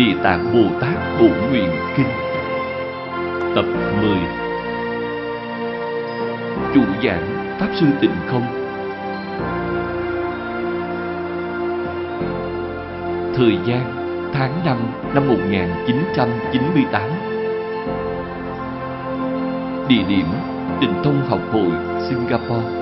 Địa Tạng Bồ Tát Bổ Nguyện Kinh. Tập 10 Chủ giảng Pháp Sư Tịnh Không. Thời gian, tháng 5 năm 1998 Địa điểm Tịnh Thông Học Hội, Singapore.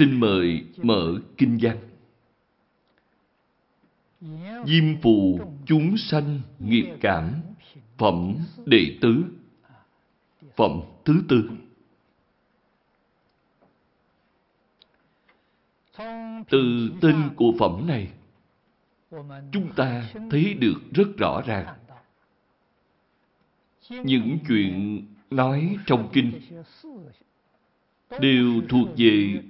Xin mời mở kinh văn. Diêm phù chúng sanh nghiệp cảm, Phẩm đệ tứ, Phẩm thứ tư Từ tên của phẩm này, Chúng ta thấy được rất rõ ràng Những chuyện nói trong kinh đều thuộc về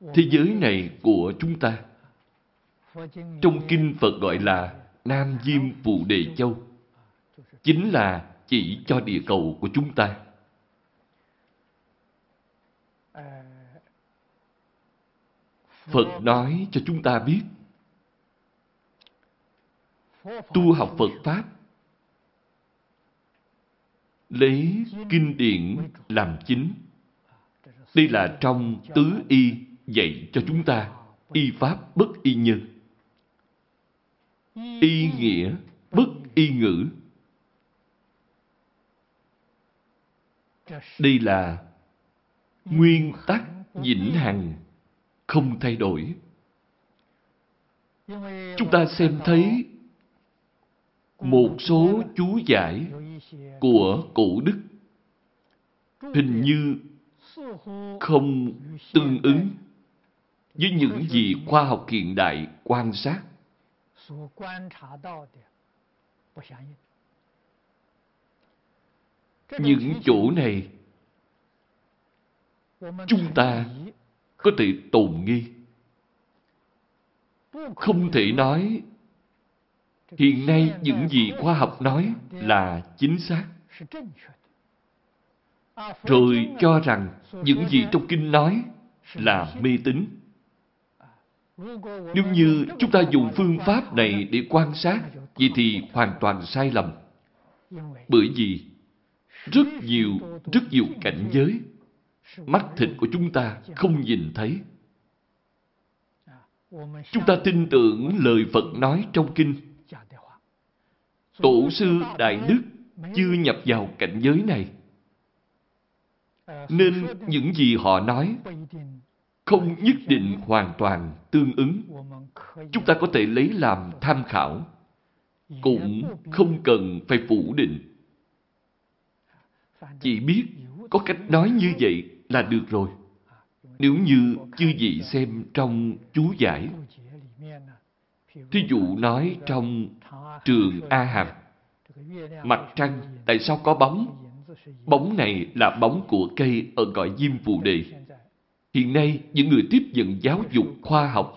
thế giới này của chúng ta. Trong kinh Phật gọi là Nam Diêm Phụ Đề Châu, chính là chỉ cho địa cầu của chúng ta. Phật nói cho chúng ta biết tu học Phật Pháp lấy kinh điển làm chính đây là trong tứ y dạy cho chúng ta y pháp bất y nhân. Y nghĩa bất y ngữ. Đây là nguyên tắc vĩnh hằng, không thay đổi. Chúng ta xem thấy một số chú giải của cổ đức hình như không tương ứng với những gì khoa học hiện đại quan sát. Những chỗ này, chúng ta có thể tồn nghi. Không thể nói hiện nay những gì khoa học nói là chính xác rồi cho rằng những gì trong kinh nói là mê tín. Nếu như chúng ta dùng phương pháp này để quan sát, vậy thì hoàn toàn sai lầm. Bởi vì rất nhiều, rất nhiều cảnh giới, mắt thịt của chúng ta không nhìn thấy. Chúng ta tin tưởng lời Phật nói trong kinh. Tổ sư Đại Đức chưa nhập vào cảnh giới này. Nên những gì họ nói không nhất định hoàn toàn tương ứng. Chúng ta có thể lấy làm tham khảo, cũng không cần phải phủ định. Chỉ biết có cách nói như vậy là được rồi. Nếu như chư vị xem trong chú giải, thí dụ nói trong trường A Hàm, mặt trăng tại sao có bóng Bóng này là bóng của cây ở cõi diêm phù đề. Hiện nay, những người tiếp nhận giáo dục khoa học,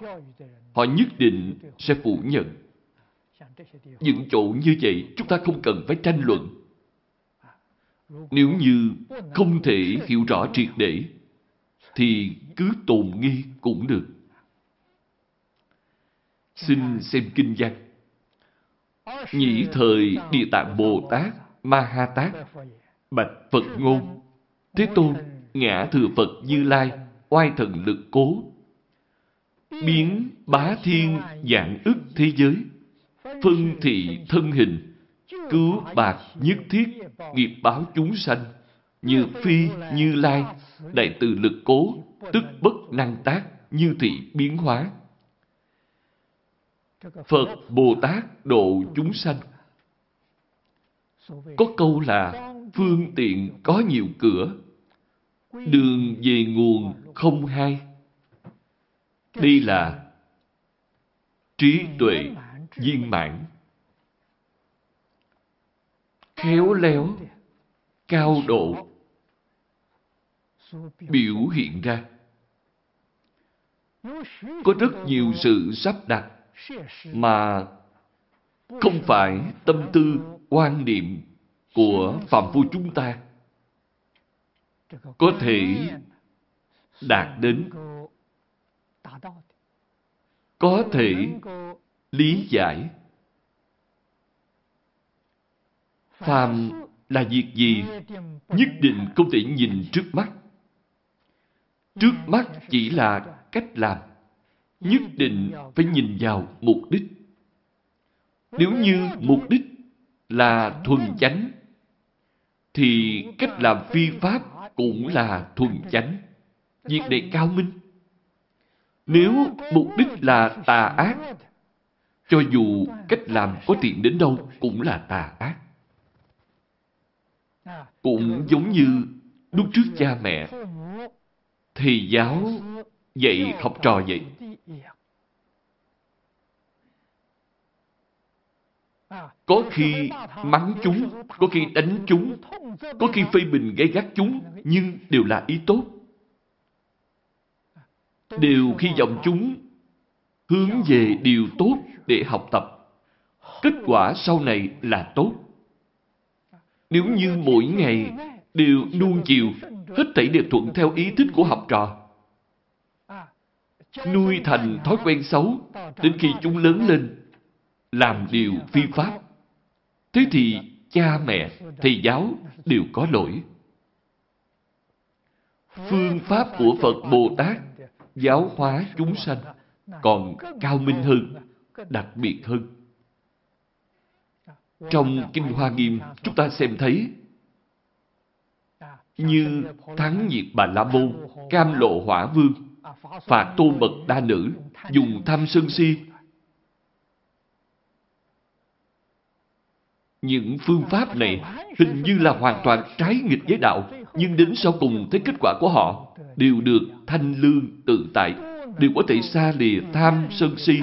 họ nhất định sẽ phủ nhận. Những chỗ như vậy, chúng ta không cần phải tranh luận. Nếu như không thể hiểu rõ triệt để, thì cứ tồn nghi cũng được. Xin xem kinh văn. Nhĩ thời Địa Tạng Bồ Tát Ma Ha Tát Bạch Phật ngôn Thế Tôn ngã thừa Phật Như Lai Oai thần lực cố. Biến bá thiên dạng ức thế giới. Phân thị thân hình. Cứu bạc nhất thiết. Nghiệp báo chúng sanh. Như phi như lai. Đại từ lực cố. Tức bất năng tác. Như thị biến hóa. Phật Bồ Tát độ chúng sanh. Có câu là phương tiện có nhiều cửa, đường về nguồn không hai. Đây là trí tuệ viên mãn, khéo léo, cao độ, biểu hiện ra. Có rất nhiều sự sắp đặt mà không phải tâm tư, quan niệm của phạm phu chúng ta có thể đạt đến có thể lý giải. Phàm là việc gì nhất định không thể nhìn trước mắt. Trước mắt chỉ là cách làm, nhất định phải nhìn vào mục đích. Nếu như mục đích là thuần chánh, thì cách làm phi pháp cũng là thuần chánh việc này cao minh. Nếu mục đích là tà ác cho dù cách làm có tiện đến đâu cũng là tà ác. Cũng giống như lúc trước cha mẹ thầy giáo dạy học trò vậy có khi mắng chúng có khi đánh chúng có khi phê bình gây gắt chúng nhưng đều là ý tốt đều khi dòng chúng hướng về điều tốt để học tập kết quả sau này là tốt nếu như mỗi ngày đều nuông chiều, hết thảy đều thuận theo ý thích của học trò. Nuôi thành thói quen xấu, đến khi chúng lớn lên, làm điều phi pháp. Thế thì cha mẹ, thầy giáo đều có lỗi. Phương pháp của Phật Bồ Tát giáo hóa chúng sanh còn cao minh hơn, đặc biệt hơn. Trong Kinh Hoa Nghiêm, chúng ta xem thấy như thắng diệt bà la môn, cam lộ hỏa vương, phạt tô mật đa nữ, dùng tham sân si. Những phương pháp này hình như là hoàn toàn trái nghịch với đạo, nhưng đến sau cùng thấy kết quả của họ đều được thanh lương tự tại, đều có thể xa lìa tham sân si.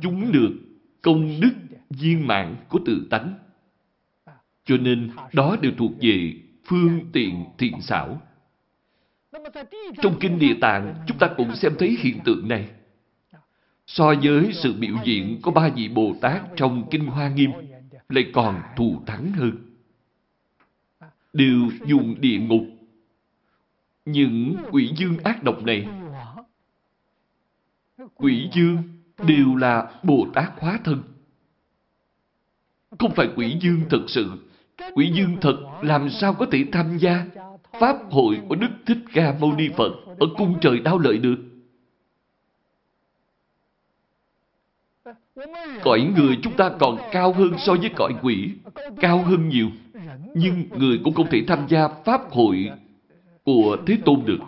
Chúng được công đức viên mãn của tự tánh. Cho nên đó đều thuộc về phương tiện thiện xảo. Trong Kinh Địa Tạng, chúng ta cũng xem thấy hiện tượng này. So với sự biểu diễn có ba vị Bồ Tát trong Kinh Hoa Nghiêm, lại còn thù thắng hơn. Đều dùng địa ngục. Những quỷ dương ác độc này, quỷ dương đều là Bồ Tát hóa thân. Không phải quỷ dương thật sự. Quỷ dương thật làm sao có thể tham gia Pháp hội của Đức Thích Ca Mâu Ni Phật ở cung trời đau lợi được? Cõi người chúng ta còn cao hơn so với cõi quỷ, cao hơn nhiều. Nhưng người cũng không thể tham gia Pháp hội của Thế Tôn được.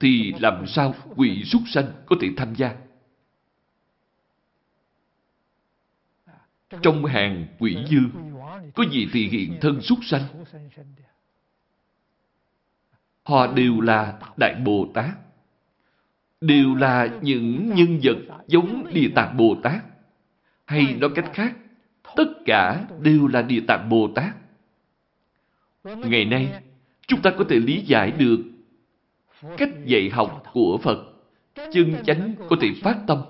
Thì làm sao quỷ súc sanh có thể tham gia? Trong hàng quỷ dương, có gì thì hiện thân súc sanh. Họ đều là Đại Bồ Tát. Đều là những nhân vật giống Địa Tạng Bồ Tát. Hay nói cách khác, tất cả đều là Địa Tạng Bồ Tát. Ngày nay, chúng ta có thể lý giải được cách dạy học của Phật chân chánh có thể phát tâm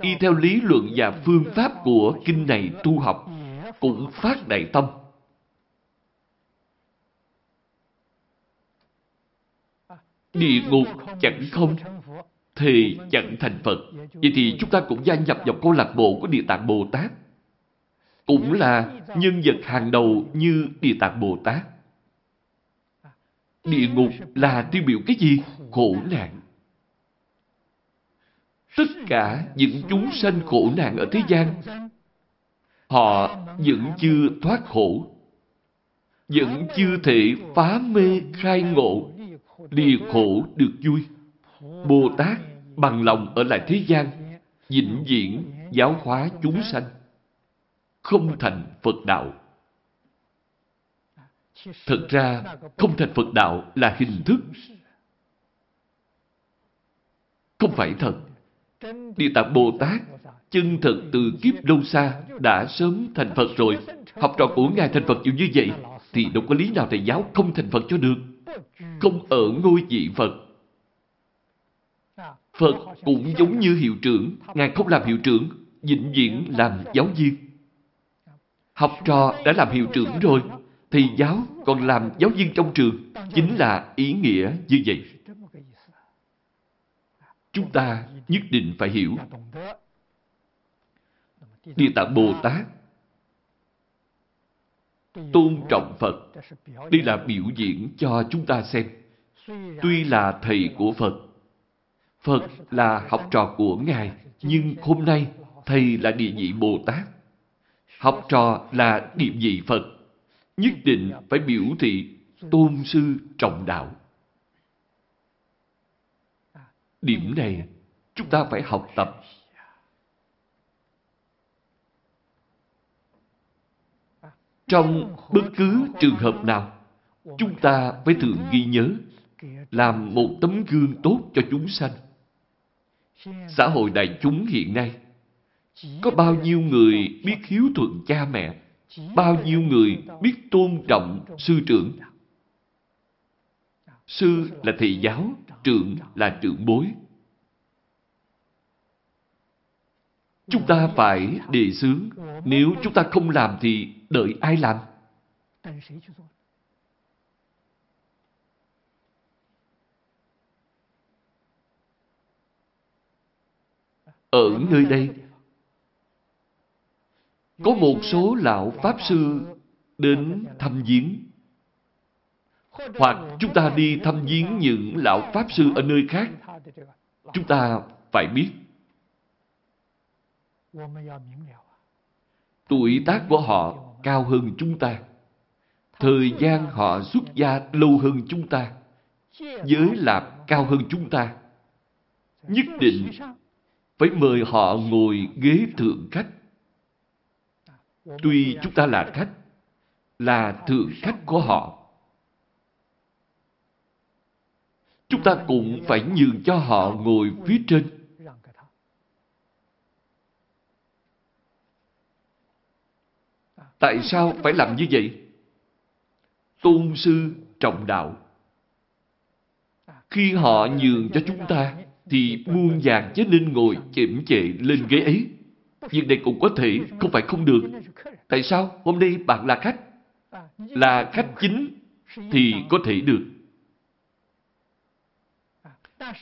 y theo lý luận và phương pháp của kinh này tu học, cũng phát đại tâm. Địa ngục chẳng không, thì chẳng thành Phật. Vậy thì chúng ta cũng gia nhập vào câu lạc bộ của Địa Tạng Bồ Tát. Cũng là nhân vật hàng đầu như Địa Tạng Bồ Tát. Địa ngục là tiêu biểu cái gì? Khổ nạn tất cả những chúng sanh khổ nạn ở thế gian, họ vẫn chưa thoát khổ, vẫn chưa thể phá mê khai ngộ lìa khổ được vui bồ tát bằng lòng ở lại thế gian, vĩnh viễn giáo hóa chúng sanh không thành phật đạo thật ra, không thành phật đạo là hình thức không phải thật Địa Tạng Bồ Tát chân thật từ kiếp lâu xa, đã sớm thành Phật rồi. Học trò của Ngài thành Phật nhiều như vậy, thì đâu có lý nào thầy giáo không thành Phật cho được. Không ở ngôi vị Phật. Phật cũng giống như hiệu trưởng. Ngài không làm hiệu trưởng, vĩnh viễn làm giáo viên. Học trò đã làm hiệu trưởng rồi, thì giáo còn làm giáo viên trong trường. chính là ý nghĩa như vậy. Chúng ta nhất định phải hiểu. Địa Tạng Bồ Tát tôn trọng Phật. Đây là biểu diễn cho chúng ta xem. Tuy là thầy của Phật, Phật là học trò của Ngài, nhưng hôm nay thầy là địa vị Bồ Tát. Học trò là địa vị Phật. Nhất định phải biểu thị tôn sư trọng đạo. Điểm này chúng ta phải học tập. Trong bất cứ trường hợp nào, chúng ta phải thường ghi nhớ, làm một tấm gương tốt cho chúng sanh. Xã hội đại chúng hiện nay, có bao nhiêu người biết hiếu thuận cha mẹ, bao nhiêu người biết tôn trọng sư trưởng. Sư là thầy giáo, trưởng là trưởng bối. Chúng ta phải đề xướng. Nếu chúng ta không làm thì đợi ai làm? Ở nơi đây, có một số lão Pháp Sư đến thăm viếng. Hoặc chúng ta đi thăm viếng những lão Pháp Sư ở nơi khác. Chúng ta phải biết Tuổi tác của họ cao hơn chúng ta. Thời gian họ xuất gia lâu hơn chúng ta. Giới lạc cao hơn chúng ta. Nhất định phải mời họ ngồi ghế thượng khách. Tuy chúng ta là khách, là thượng khách của họ. Chúng ta cũng phải nhường cho họ ngồi phía trên. Tại sao phải làm như vậy? Tôn sư trọng đạo. Khi họ nhường cho chúng ta, thì muôn vàng chứ nên ngồi chậm chệ lên ghế ấy. Việc này cũng có thể, không phải không được. Tại sao? Hôm nay bạn là khách. Là khách chính, thì có thể được.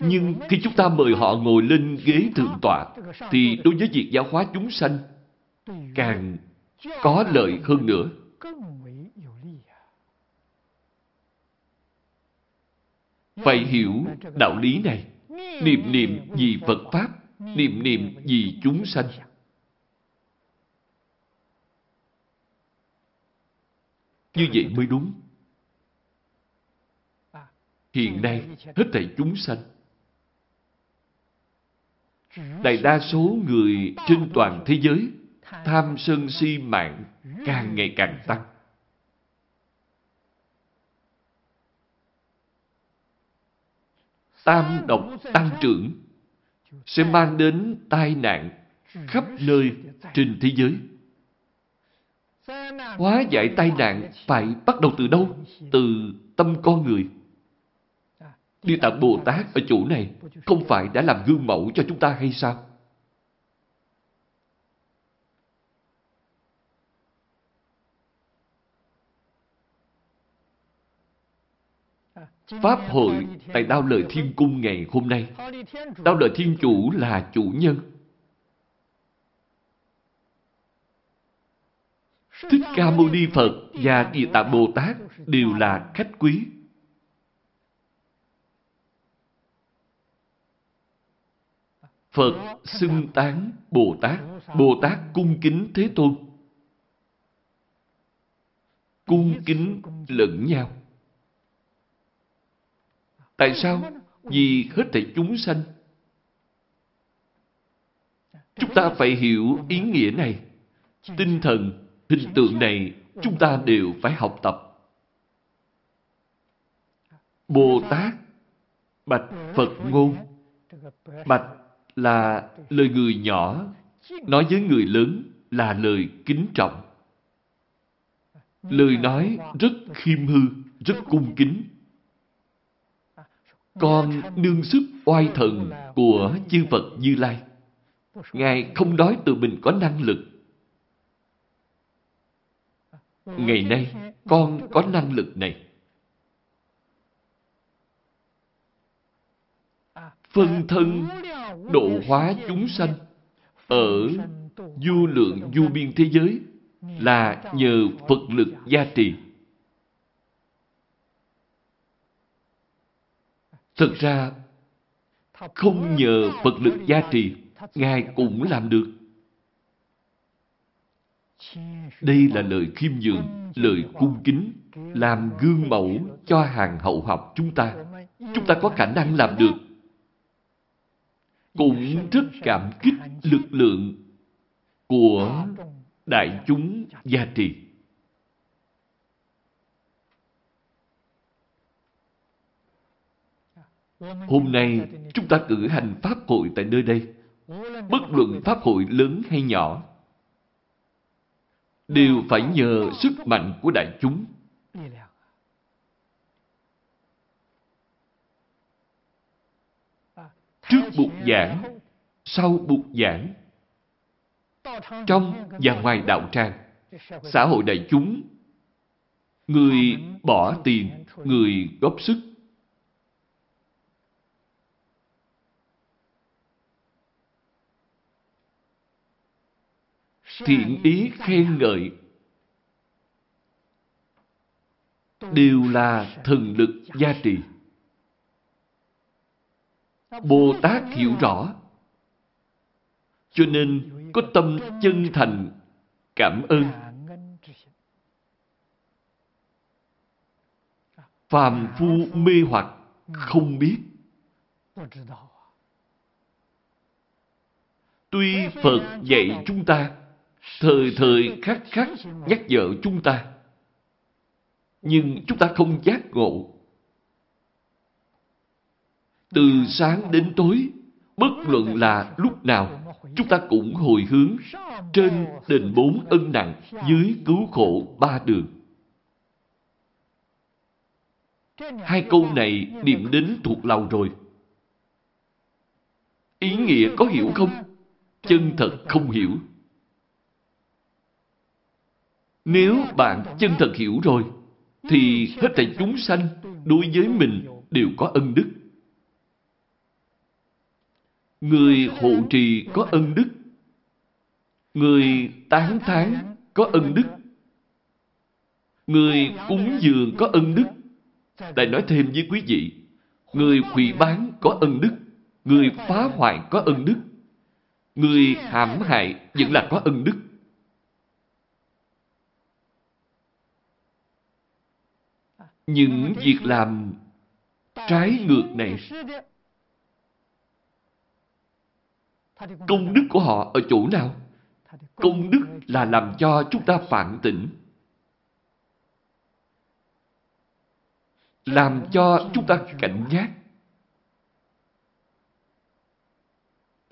Nhưng khi chúng ta mời họ ngồi lên ghế thượng tọa, thì đối với việc giáo hóa chúng sanh, càng có lợi hơn nữa. Phải hiểu đạo lý này. Niệm niệm vì Phật Pháp, niệm niệm vì chúng sanh. Như vậy mới đúng. Hiện nay, hết thảy chúng sanh. Đại đa số người trên toàn thế giới tham sân si mạng càng ngày càng tăng. Tam độc tăng trưởng, sẽ mang đến tai nạn khắp nơi trên thế giới. Hóa giải tai nạn phải bắt đầu từ đâu? Từ tâm con người. Địa Tạng Bồ Tát ở chỗ này không phải đã làm gương mẫu cho chúng ta hay sao? Pháp hội tại Đao Lợi Thiên Cung ngày hôm nay. Đao Lợi Thiên Chủ là chủ nhân. Thích Ca Mâu Ni Phật và Địa Tạng Bồ Tát đều là khách quý. Phật xưng tán Bồ Tát, Bồ Tát cung kính Thế Tôn. Cung kính lẫn nhau. Tại sao? Vì hết thảy chúng sanh. Chúng ta phải hiểu ý nghĩa này. Tinh thần, hình tượng này chúng ta đều phải học tập. Bồ Tát Bạch Phật ngôn Bạch là lời người nhỏ Nói với người lớn là lời kính trọng Lời nói rất khiêm hư, rất cung kính con nương sức oai thần của chư Phật Như Lai. Ngài không nói tự mình có năng lực. Ngày nay, con có năng lực này. Phân thân độ hóa chúng sanh ở du lượng du biên thế giới là nhờ Phật lực gia trì. Thật ra, không nhờ Phật lực gia trì, Ngài cũng làm được. Đây là lời khiêm nhường, lời cung kính, làm gương mẫu cho hàng hậu học chúng ta. Chúng ta có khả năng làm được. Cũng rất cảm kích lực lượng của đại chúng gia trì. Hôm nay, chúng ta cử hành Pháp hội tại nơi đây. Bất luận Pháp hội lớn hay nhỏ, đều phải nhờ sức mạnh của đại chúng. Trước bục giảng, sau bục giảng, trong và ngoài đạo tràng, xã hội đại chúng, người bỏ tiền, người góp sức, thiện ý khen ngợi đều là thần lực gia trì. Bồ Tát hiểu rõ, cho nên có tâm chân thành cảm ơn. Phàm phu mê hoặc không biết. Tuy Phật dạy chúng ta thời thời khắc khắc nhắc nhở chúng ta. Nhưng chúng ta không giác ngộ. Từ sáng đến tối, bất luận là lúc nào, chúng ta cũng hồi hướng trên đền bốn ân nặng, dưới cứu khổ ba đường. Hai câu này niệm đến thuộc lòng rồi. Ý nghĩa có hiểu không? Chân thật không hiểu. Nếu bạn chân thật hiểu rồi, thì hết thảy chúng sanh đối với mình đều có ân đức. Người hộ trì có ân đức. Người tán thán có ân đức. Người cúng dường có ân đức. Đại nói thêm với quý vị, người quỷ bán có ân đức. Người phá hoại có ân đức. Người hãm hại vẫn là có ân đức. Những việc làm trái ngược này công đức của họ ở chỗ nào? Công đức là làm cho chúng ta phản tỉnh. Làm cho chúng ta cảnh giác.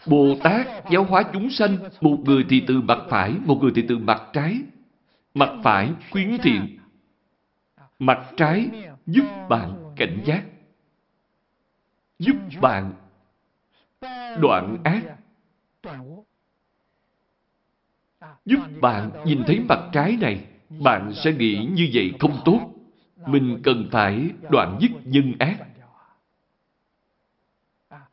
Bồ Tát giáo hóa chúng sanh, một người thì từ mặt phải, một người thì từ mặt trái. Mặt phải khuyến thiện, Mặt trái giúp bạn cảnh giác. Giúp bạn đoạn ác. Giúp bạn nhìn thấy mặt trái này, bạn sẽ nghĩ như vậy không tốt. Mình cần phải đoạn dứt nhân ác.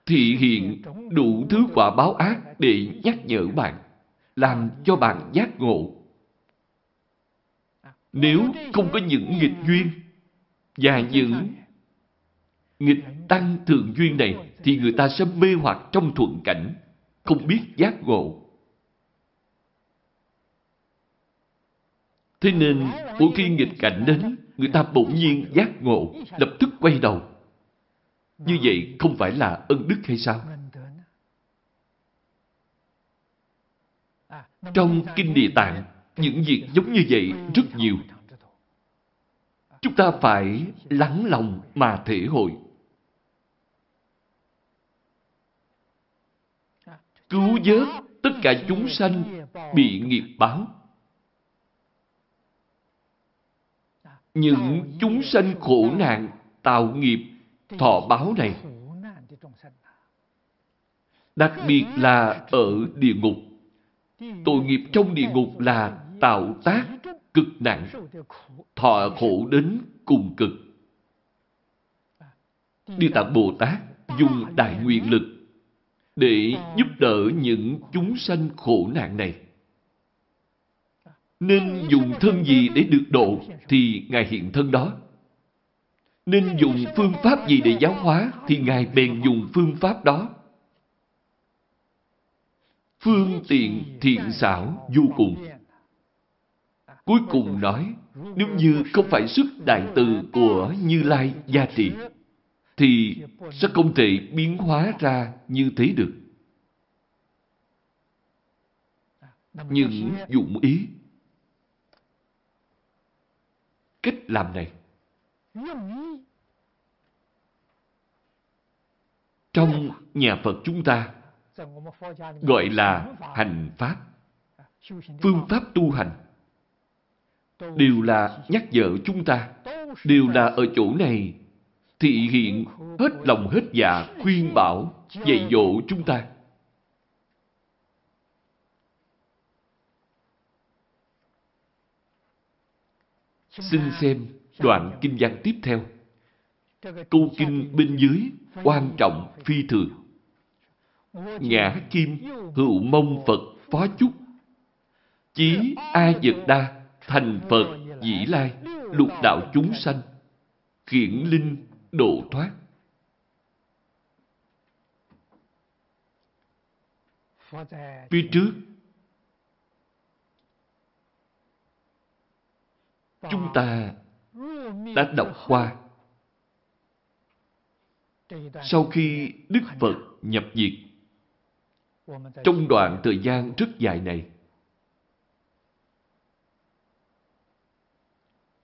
Thị hiện đủ thứ quả báo ác để nhắc nhở bạn, làm cho bạn giác ngộ. Nếu không có những nghịch duyên và những nghịch tăng thường duyên này thì người ta sẽ mê hoặc trong thuận cảnh, không biết giác ngộ. Thế nên, mỗi khi nghịch cảnh đến, người ta bỗng nhiên giác ngộ, lập tức quay đầu. Như vậy không phải là ân đức hay sao? Trong Kinh Địa Tạng, những việc giống như vậy rất nhiều. Chúng ta phải lắng lòng mà thể hội. Cứu vớt tất cả chúng sanh bị nghiệp báo. Những chúng sanh khổ nạn tạo nghiệp, thọ báo này, đặc biệt là ở địa ngục Tội nghiệp trong địa ngục là tạo tác cực nặng, thọ khổ đến cùng cực. Địa Tạng Bồ Tát dùng đại nguyện lực để giúp đỡ những chúng sanh khổ nạn này. Nên dùng thân gì để được độ thì Ngài hiện thân đó. Nên dùng phương pháp gì để giáo hóa thì Ngài bèn dùng phương pháp đó. Phương tiện thiện xảo vô cùng. Cuối cùng nói, nếu như không phải sức đại từ của Như Lai gia trị, thì sẽ không thể biến hóa ra như thế được. Những dụng ý, cách làm này, trong nhà Phật chúng ta gọi là hành pháp, phương pháp tu hành đều là nhắc nhở chúng ta, đều là ở chỗ này thị hiện hết lòng hết dạ khuyên bảo dạy dỗ chúng ta. Xin xem đoạn kinh văn tiếp theo. Câu kinh bên dưới quan trọng phi thường. Ngã kim hữu mông Phật phó chúc. Chí A Dật Đa thành Phật dĩ lai, lục đạo chúng sanh, khiển linh độ thoát. Phía trước, chúng ta đã đọc qua. Sau khi đức phật nhập diệt, trong đoạn thời gian rất dài này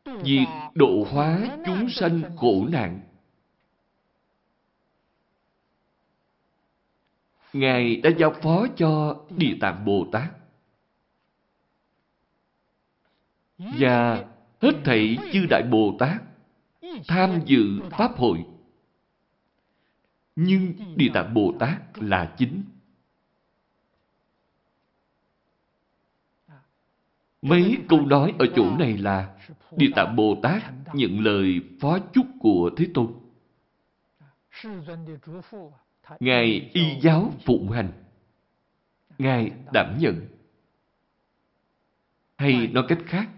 việc độ hóa chúng sanh khổ nạn. Ngài đã giao phó cho Địa Tạng Bồ Tát. Và hết thảy chư Đại Bồ Tát tham dự Pháp hội. Nhưng Địa Tạng Bồ Tát là chính. Mấy câu nói ở chỗ này là Địa Tạng Bồ Tát nhận lời phó chúc của Thế Tôn. Ngài y giáo phụng hành. Ngài đảm nhận. Hay nói cách khác,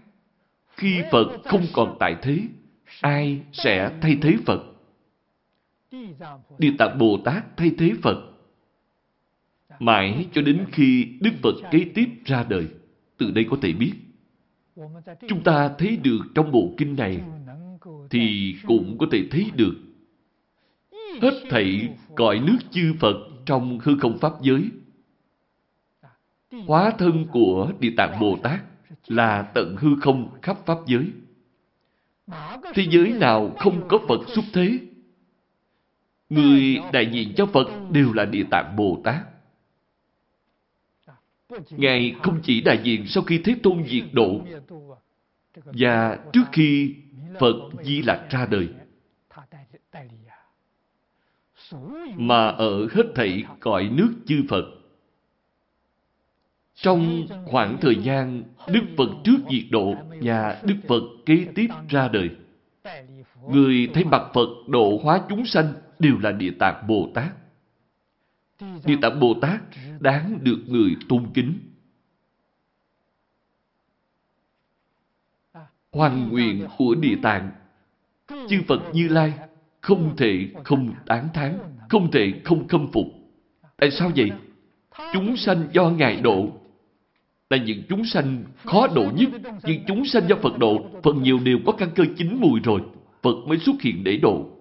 khi Phật không còn tại thế, ai sẽ thay thế Phật? Địa Tạng Bồ Tát thay thế Phật. Mãi cho đến khi Đức Phật kế tiếp ra đời. Từ đây có thể biết, chúng ta thấy được trong bộ kinh này thì cũng có thể thấy được hết thảy cõi nước chư Phật trong hư không pháp giới. Hóa thân của Địa Tạng Bồ Tát là tận hư không khắp pháp giới. Thế giới nào không có Phật xuất thế? Người đại diện cho Phật đều là Địa Tạng Bồ Tát. Ngài không chỉ đại diện sau khi Thế Tôn diệt độ và trước khi Phật Di Lạc ra đời mà ở hết thảy cõi nước chư Phật. Trong khoảng thời gian Đức Phật trước diệt độ và Đức Phật kế tiếp ra đời, người thấy mặt Phật độ hóa chúng sanh đều là Địa Tạng Bồ Tát. Địa Tạng Bồ Tát đáng được người tôn kính. Hoàn nguyện của Địa Tạng, chư Phật Như Lai không thể không tán thán, không thể không khâm phục. Tại sao vậy? Chúng sanh do Ngài độ là những chúng sanh khó độ nhất. Những chúng sanh do Phật độ, phần nhiều đều có căn cơ chín mùi rồi. Phật mới xuất hiện để độ.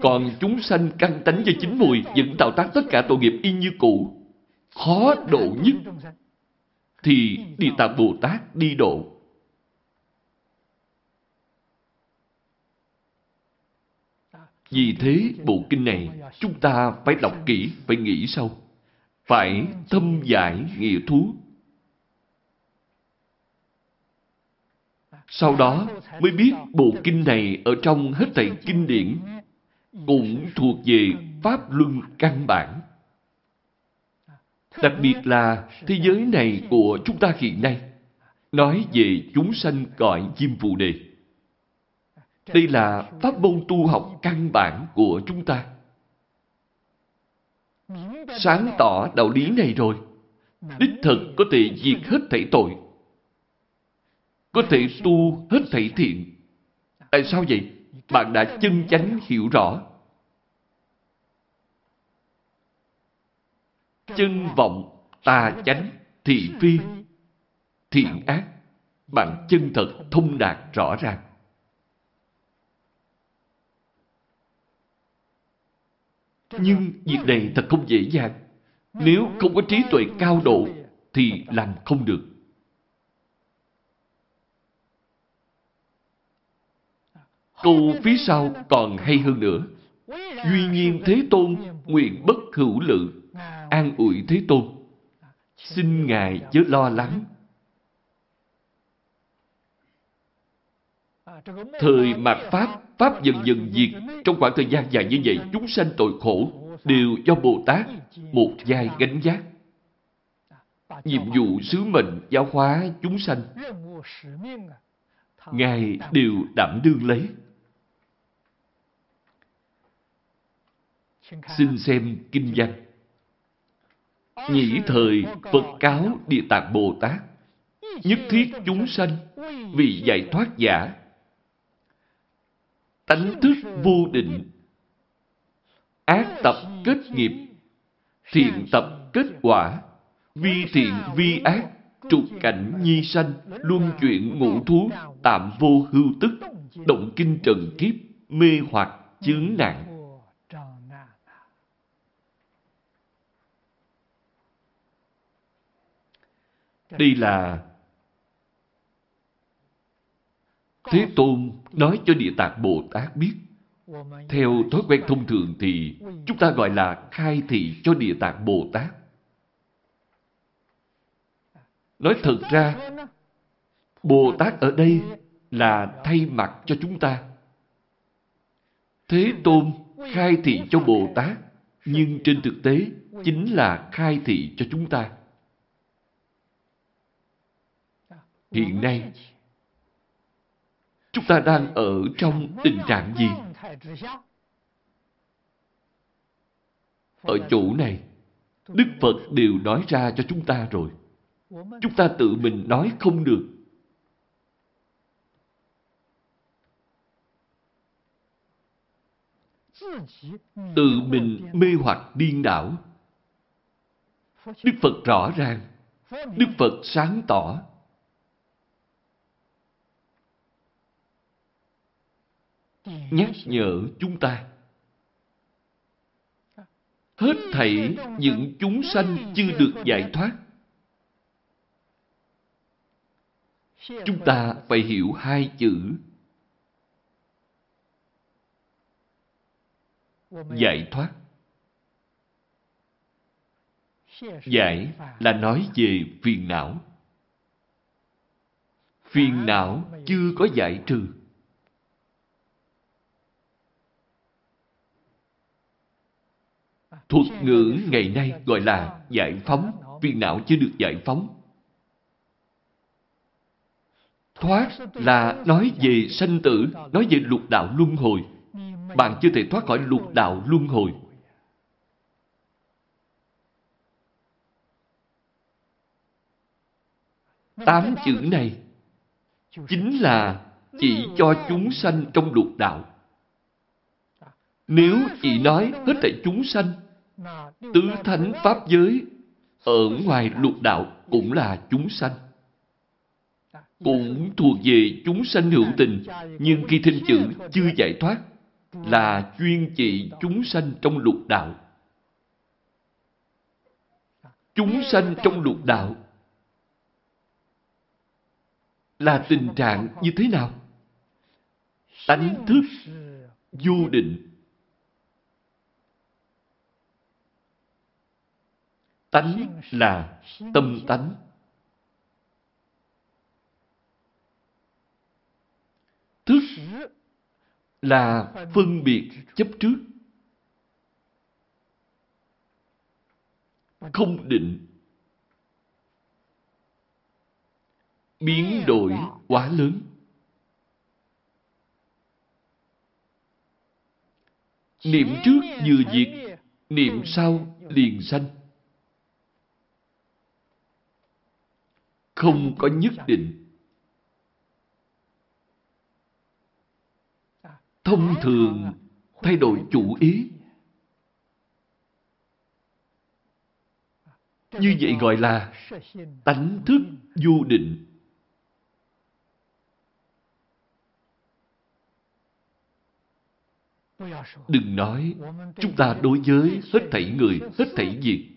Còn chúng sanh căn tánh do chính mùi vẫn tạo tác tất cả tội nghiệp y như cũ. Khó độ nhất thì Địa Tạng Bồ Tát đi độ. Vì thế bộ kinh này chúng ta phải đọc kỹ, phải nghĩ sâu. Phải thâm giải nghĩa thú. Sau đó mới biết bộ kinh này ở trong hết thảy kinh điển cũng thuộc về pháp luân căn bản. Đặc biệt là thế giới này của chúng ta hiện nay nói về chúng sanh cõi chim phù đề. Đây là pháp môn tu học căn bản của chúng ta. sáng tỏ đạo lý này rồi, đích thực có thể diệt hết thảy tội, có thể tu hết thảy thiện. Tại sao vậy? Bạn đã chân chánh hiểu rõ. Chân vọng, tà chánh, thị phi, thiện ác, bạn chân thật thông đạt rõ ràng. Nhưng việc này thật không dễ dàng. Nếu không có trí tuệ cao độ thì làm không được. Câu phía sau còn hay hơn nữa. Duy nhiên Thế Tôn nguyện bất hữu lự, an ủi Thế Tôn. Xin Ngài chớ lo lắng. Thời mạt Pháp, Pháp dần dần diệt. Trong khoảng thời gian dài như vậy, chúng sanh tội khổ đều do Bồ Tát một vai gánh giác. Nhiệm vụ sứ mệnh giáo hóa chúng sanh Ngài đều đảm đương lấy. Xin xem kinh văn. Nhĩ thời Phật cáo Địa Tạng Bồ Tát, nhất thiết chúng sanh vì giải thoát giả tánh thức vô định, ác tập kết nghiệp, thiện tập kết quả, vi thiện vi ác, trục cảnh nhi sanh, luân chuyển ngũ thú, tạm vô hưu tức, động kinh trần kiếp, mê hoặc chướng nạn đây là thế tôn nói cho địa tạng bồ tát biết theo thói quen thông thường thì chúng ta gọi là khai thị cho địa tạng bồ tát. Nói thật ra bồ tát ở đây là thay mặt cho chúng ta. Thế tôn khai thị cho bồ tát nhưng trên thực tế chính là khai thị cho chúng ta hiện nay. Chúng ta đang ở trong tình trạng gì? Ở chỗ này, đức phật đều nói ra cho chúng ta rồi. Chúng ta tự mình nói không được. Tự mình mê hoặc điên đảo. Đức phật rõ ràng. Đức phật sáng tỏ. Nhắc nhở chúng ta. Hết thảy những chúng sanh chưa được giải thoát. Chúng ta phải hiểu hai chữ. Giải thoát. Giải là nói về phiền não. Phiền não chưa có giải trừ. Thuật ngữ ngày nay gọi là giải phóng, phiền não chưa được giải phóng. Thoát là nói về sanh tử, nói về lục đạo luân hồi. Bạn chưa thể thoát khỏi lục đạo luân hồi. Tám chữ này chính là chỉ cho chúng sanh trong lục đạo. Nếu chỉ nói hết thảy chúng sanh Tứ thánh pháp giới ở ngoài lục đạo cũng là chúng sanh. Cũng thuộc về chúng sanh hữu tình, nhưng khi thêm chữ chưa giải thoát là chuyên trị chúng sanh trong lục đạo. Chúng sanh trong lục đạo là tình trạng như thế nào? Tánh thức vô định Tánh là tâm tánh. Thức là phân biệt chấp trước. Không định. Biến đổi quá lớn. Niệm trước vừa diệt, Niệm sau liền sanh. Không có nhất định. Thông thường thay đổi chủ ý. Như vậy gọi là tánh thức du định. Đừng nói chúng ta đối với hết thảy người, hết thảy việc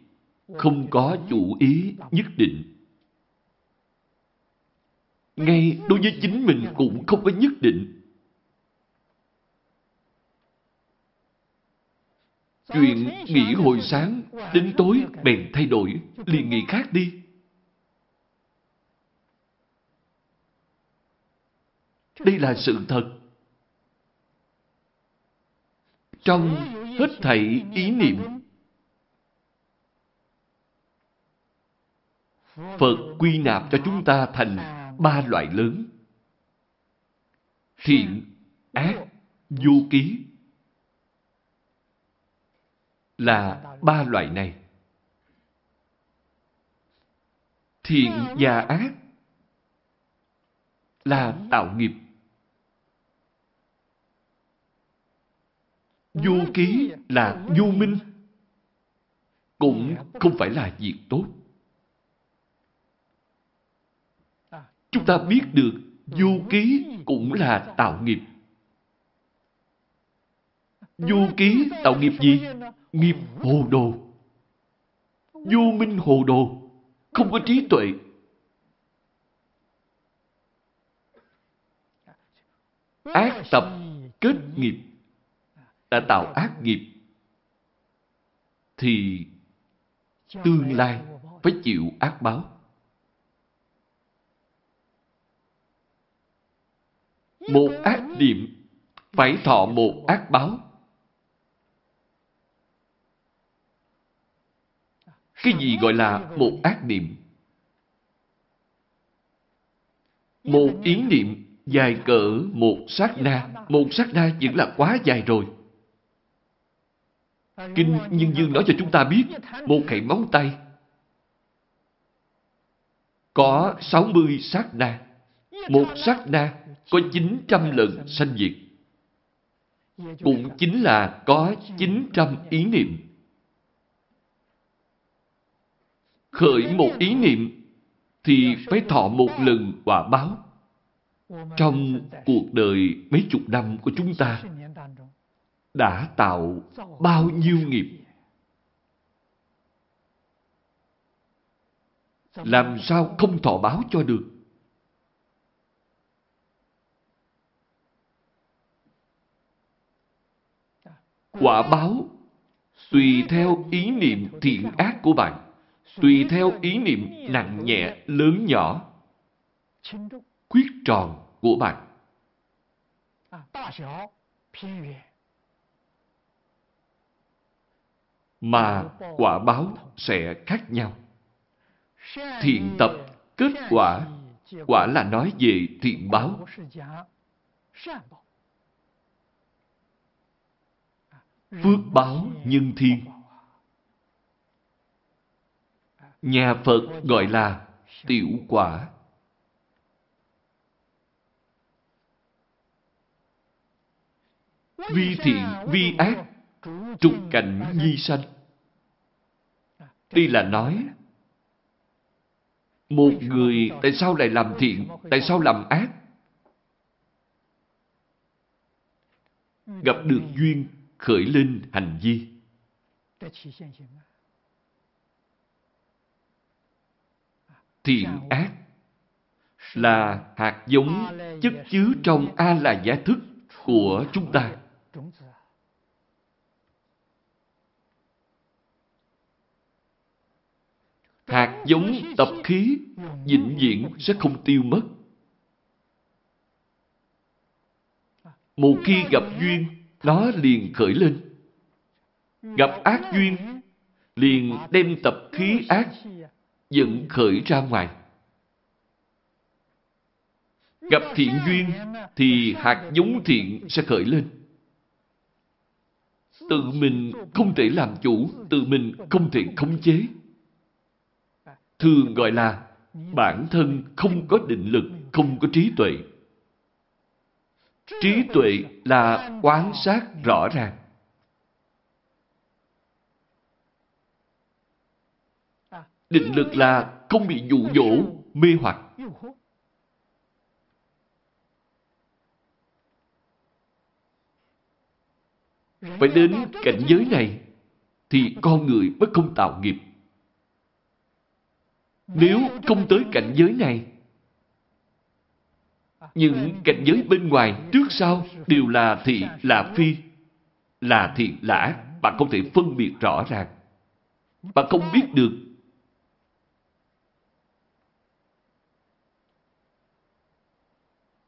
không có chủ ý nhất định. Ngay đối với chính mình cũng không có nhất định. Chuyện nghỉ hồi sáng đến tối bèn thay đổi, liền nghỉ khác đi. Đây là sự thật. Trong hết thảy ý niệm, Phật quy nạp cho chúng ta thành ba loại lớn. Thiện, ác, vô ký là ba loại này. Thiện và ác là tạo nghiệp. Vô ký là vô minh. Cũng không phải là việc tốt. Chúng ta biết được vô ký cũng là tạo nghiệp. Vô ký tạo nghiệp gì? Nghiệp hồ đồ. Vô minh hồ đồ. Không có trí tuệ. Ác tập kết nghiệp đã tạo ác nghiệp thì tương lai phải chịu ác báo. Một ác niệm, phải thọ một ác báo. Cái gì gọi là một ác niệm? Một ý niệm dài cỡ một sát na. Một sát na vẫn là quá dài rồi. Kinh Nhân Dương nói cho chúng ta biết, một khẩy móng tay có 60 sát na. Một sát na có 900 lần sanh diệt. Cũng chính là có 900 ý niệm. Khởi một ý niệm thì phải thọ một lần quả báo. Trong cuộc đời mấy chục năm của chúng ta, đã tạo bao nhiêu nghiệp. Làm sao không thọ báo cho được? Quả báo tùy theo ý niệm thiện ác của bạn, tùy theo ý niệm nặng nhẹ, lớn nhỏ, quyết tròn của bạn. Mà quả báo sẽ khác nhau. Thiện tập, kết quả, quả là nói về thiện báo. Phước báo nhân thiên. Nhà Phật gọi là tiểu quả. Vi thiện, vi ác, trục cảnh nhi sanh. Đây là nói một người tại sao lại làm thiện, tại sao làm ác? Gặp được duyên khởi lên hành vi. Thiện ác là hạt giống chất chứa trong A-là giá thức của chúng ta. Hạt giống tập khí vĩnh viễn sẽ không tiêu mất. Một khi gặp duyên nó liền khởi lên. Gặp ác duyên, liền đem tập khí ác dẫn khởi ra ngoài. Gặp thiện duyên thì hạt giống thiện sẽ khởi lên. tự mình không thể làm chủ, tự mình không thể khống chế. Thường gọi là bản thân không có định lực, không có trí tuệ. Trí tuệ là quan sát rõ ràng. Định lực là không bị dụ dỗ, mê hoặc. Phải đến cảnh giới này thì con người mới không tạo nghiệp. Nếu không tới cảnh giới này, những cảnh giới bên ngoài trước sau đều là thị là phi, là thiện lã, bạn không thể phân biệt rõ ràng. Bạn không biết được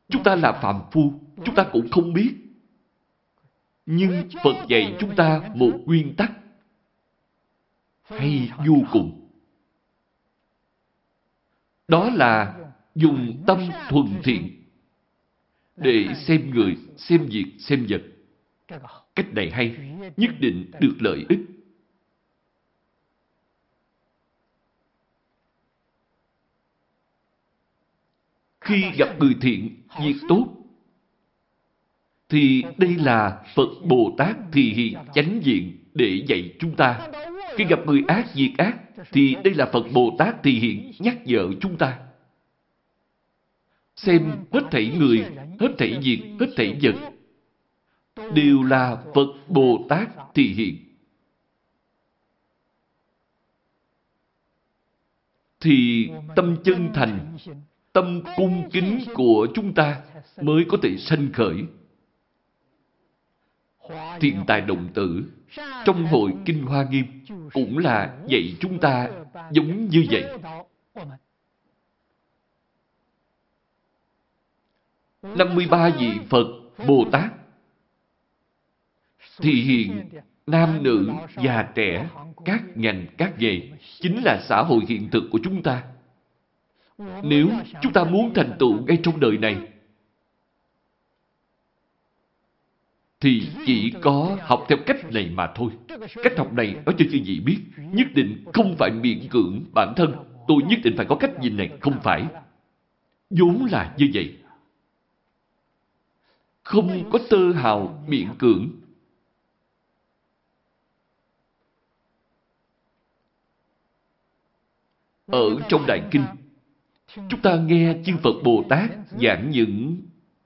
Chúng ta là phạm phu, chúng ta cũng không biết. Nhưng Phật dạy chúng ta một nguyên tắc hay vô cùng. Đó là dùng tâm thuần thiện để xem người, xem việc, xem vật. Cách này hay, nhất định được lợi ích. Khi gặp người thiện, việc tốt, thì đây là Phật Bồ Tát thì hiện chánh diện để dạy chúng ta. Khi gặp người ác, việc ác, thì đây là Phật Bồ Tát thì hiện nhắc nhở chúng ta. Xem hết thảy người, hết thảy việc, hết thảy vật, đều là Phật Bồ Tát thì hiện. Thì tâm chân thành tâm cung kính của chúng ta mới có thể sanh khởi. Thiên tài đồng tử trong hội Kinh Hoa Nghiêm cũng là dạy chúng ta giống như vậy. Năm mươi ba vị Phật, Bồ Tát thì hiện nam nữ, già trẻ, các ngành, các nghề chính là xã hội hiện thực của chúng ta. Nếu chúng ta muốn thành tựu ngay trong đời này, thì chỉ có học theo cách này mà thôi. Cách học này nói cho chư vị biết, nhất định không phải miệng cưỡng bản thân. Tôi nhất định phải có cách nhìn này, không phải. vốn là như vậy. Không có tơ hào miệng cưỡng. Ở trong Đại Kinh, Chúng ta nghe chư Phật Bồ Tát giảng những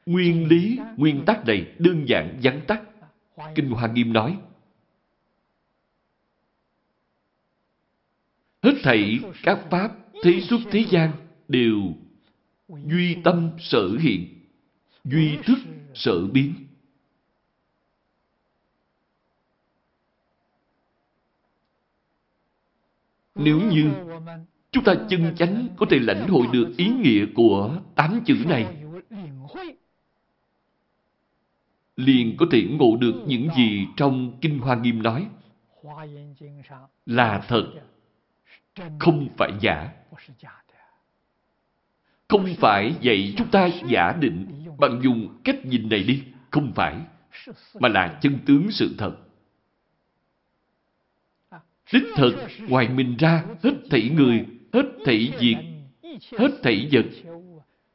nguyên lý, nguyên tắc này đơn giản vắn tắt. Kinh Hoa Nghiêm nói, Hết thảy các pháp thế xuất thế gian đều duy tâm sở hiện, duy thức sở biến. Nếu như Chúng ta chân chánh có thể lãnh hội được ý nghĩa của tám chữ này. Liền có thể ngộ được những gì trong Kinh Hoa Nghiêm nói là thật, không phải giả. Không phải dạy chúng ta giả định bằng dùng cách nhìn này đi, không phải, mà là chân tướng sự thật. Đích thực, ngoài mình ra, hết thảy người hết thảy việc, hết thảy vật,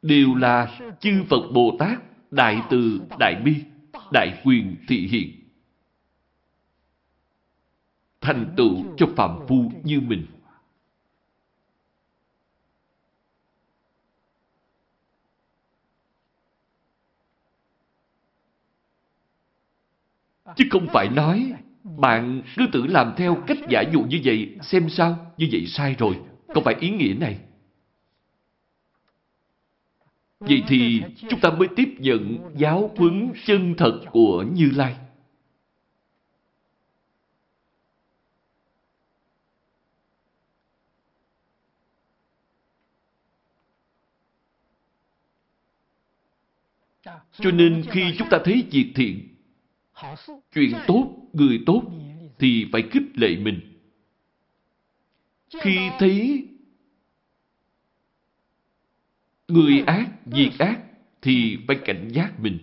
đều là chư Phật Bồ Tát, Đại Từ, Đại Bi, Đại Quyền Thị Hiện. Thành tựu cho phạm phu như mình. Chứ không phải nói bạn cứ tự làm theo cách giả dụ như vậy xem sao, như vậy sai rồi. Không phải ý nghĩa này. Vậy thì chúng ta mới tiếp nhận giáo huấn chân thật của Như Lai. Cho nên khi chúng ta thấy việc thiện, chuyện tốt, người tốt, thì phải khích lệ mình. Khi thấy người ác, việc ác, thì phải cảnh giác mình.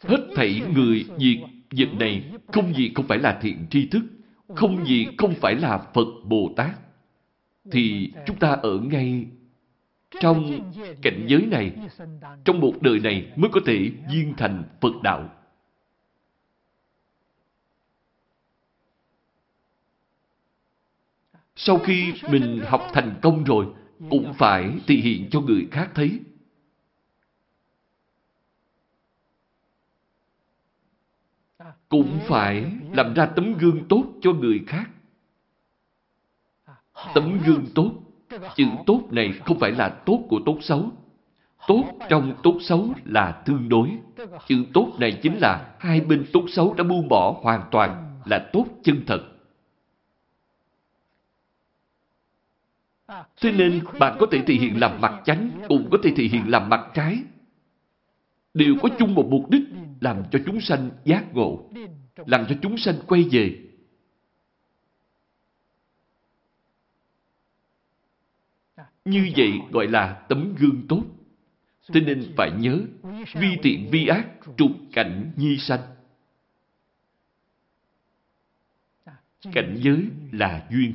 Hết thảy người, việc, việc này không gì không phải là thiện tri thức, không gì không phải là Phật Bồ Tát. Thì chúng ta ở ngay trong cảnh giới này, trong một đời này mới có thể viên thành Phật Đạo. Sau khi mình học thành công rồi, cũng phải thể hiện cho người khác thấy. Cũng phải làm ra tấm gương tốt cho người khác. Tấm gương tốt, chữ tốt này không phải là tốt của tốt xấu. Tốt trong tốt xấu là tương đối. Chữ tốt này chính là hai bên tốt xấu đã buông bỏ hoàn toàn là tốt chân thật. Thế nên bạn có thể thể hiện làm mặt chánh, cũng có thể thể hiện làm mặt trái. Đều có chung một mục đích làm cho chúng sanh giác ngộ, làm cho chúng sanh quay về. Như vậy gọi là tấm gương tốt. Thế nên phải nhớ, vi tiện vi ác, trục cảnh nhi sanh. Cảnh giới là duyên.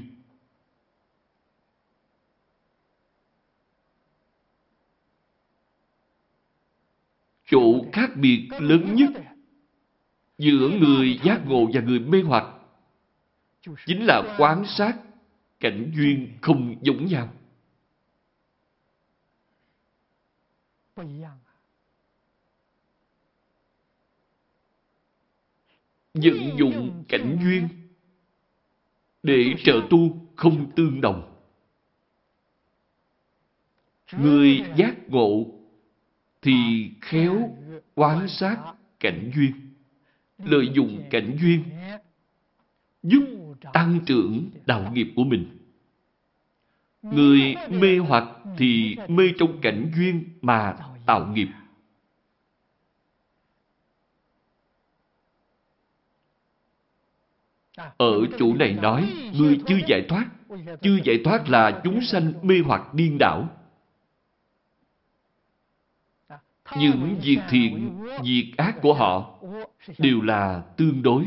Chỗ khác biệt lớn nhất giữa người giác ngộ và người mê hoặc chính là quan sát cảnh duyên không giống nhau. Vận dụng cảnh duyên để trợ tu không tương đồng. Người giác ngộ thì khéo quan sát cảnh duyên, lợi dụng cảnh duyên giúp tăng trưởng đạo nghiệp của mình. Người mê hoặc thì mê trong cảnh duyên mà tạo nghiệp. Ở chỗ này nói, người chưa giải thoát. Chưa giải thoát là chúng sanh mê hoặc điên đảo. Những việc thiện, việc ác của họ đều là tương đối.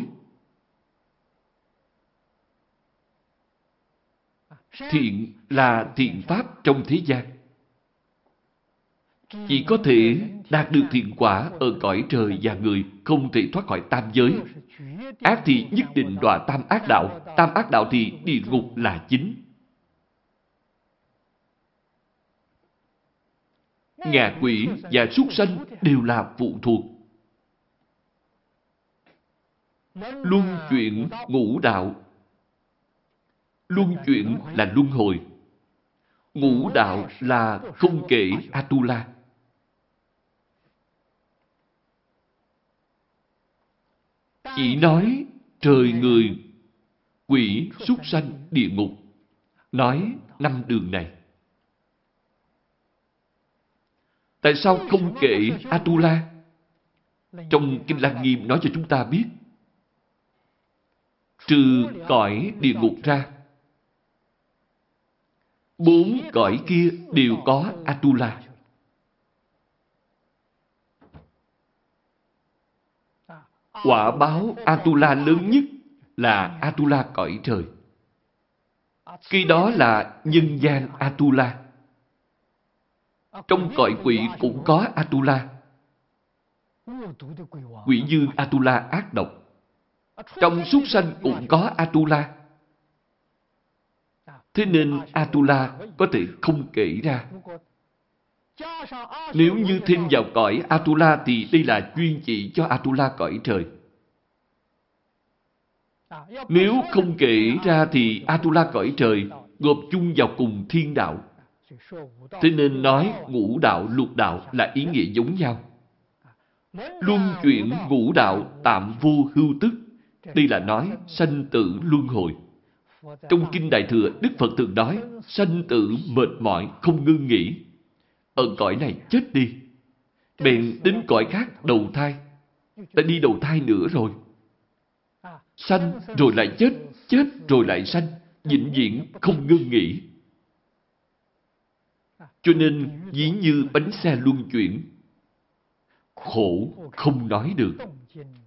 Thiện là thiện pháp trong thế gian. Chỉ có thể đạt được thiện quả ở cõi trời và người, không thể thoát khỏi tam giới. Ác thì nhất định đọa tam ác đạo, tam ác đạo thì địa ngục là chính. ngạ quỷ và súc sanh đều là phụ thuộc. Luân chuyển ngũ đạo Luân chuyển là luân hồi. Ngũ đạo là không kể Atula. Chỉ nói trời người, quỷ, súc sanh, địa ngục. Nói năm đường này. Tại sao không kể Atula? Trong Kinh Lăng Nghiêm nói cho chúng ta biết, trừ cõi địa ngục ra, bốn cõi kia đều có Atula. Quả báo Atula lớn nhất là Atula cõi trời. Khi đó là nhân gian Atula. Trong cõi quỷ cũng có Atula. Quỷ dương Atula ác độc. Trong súc sanh cũng có Atula. Thế nên Atula có thể không kể ra. Nếu như thêm vào cõi Atula thì đây là chuyên chỉ cho Atula cõi trời. Nếu không kể ra thì Atula cõi trời gộp chung vào cùng thiên đạo. Thế nên nói ngũ đạo, lục đạo là ý nghĩa giống nhau. Luân chuyển ngũ đạo tạm vô hưu tức. Đây là nói sanh tử luân hồi. Trong Kinh Đại Thừa, Đức Phật thường nói sanh tử mệt mỏi không ngưng nghỉ. Ở cõi này chết đi. Bèn đến cõi khác đầu thai. Ta đi đầu thai nữa rồi. Sanh rồi lại chết, chết rồi lại sanh. Vĩnh viễn không ngưng nghỉ. Cho nên ví như bánh xe luân chuyển. khổ không nói được.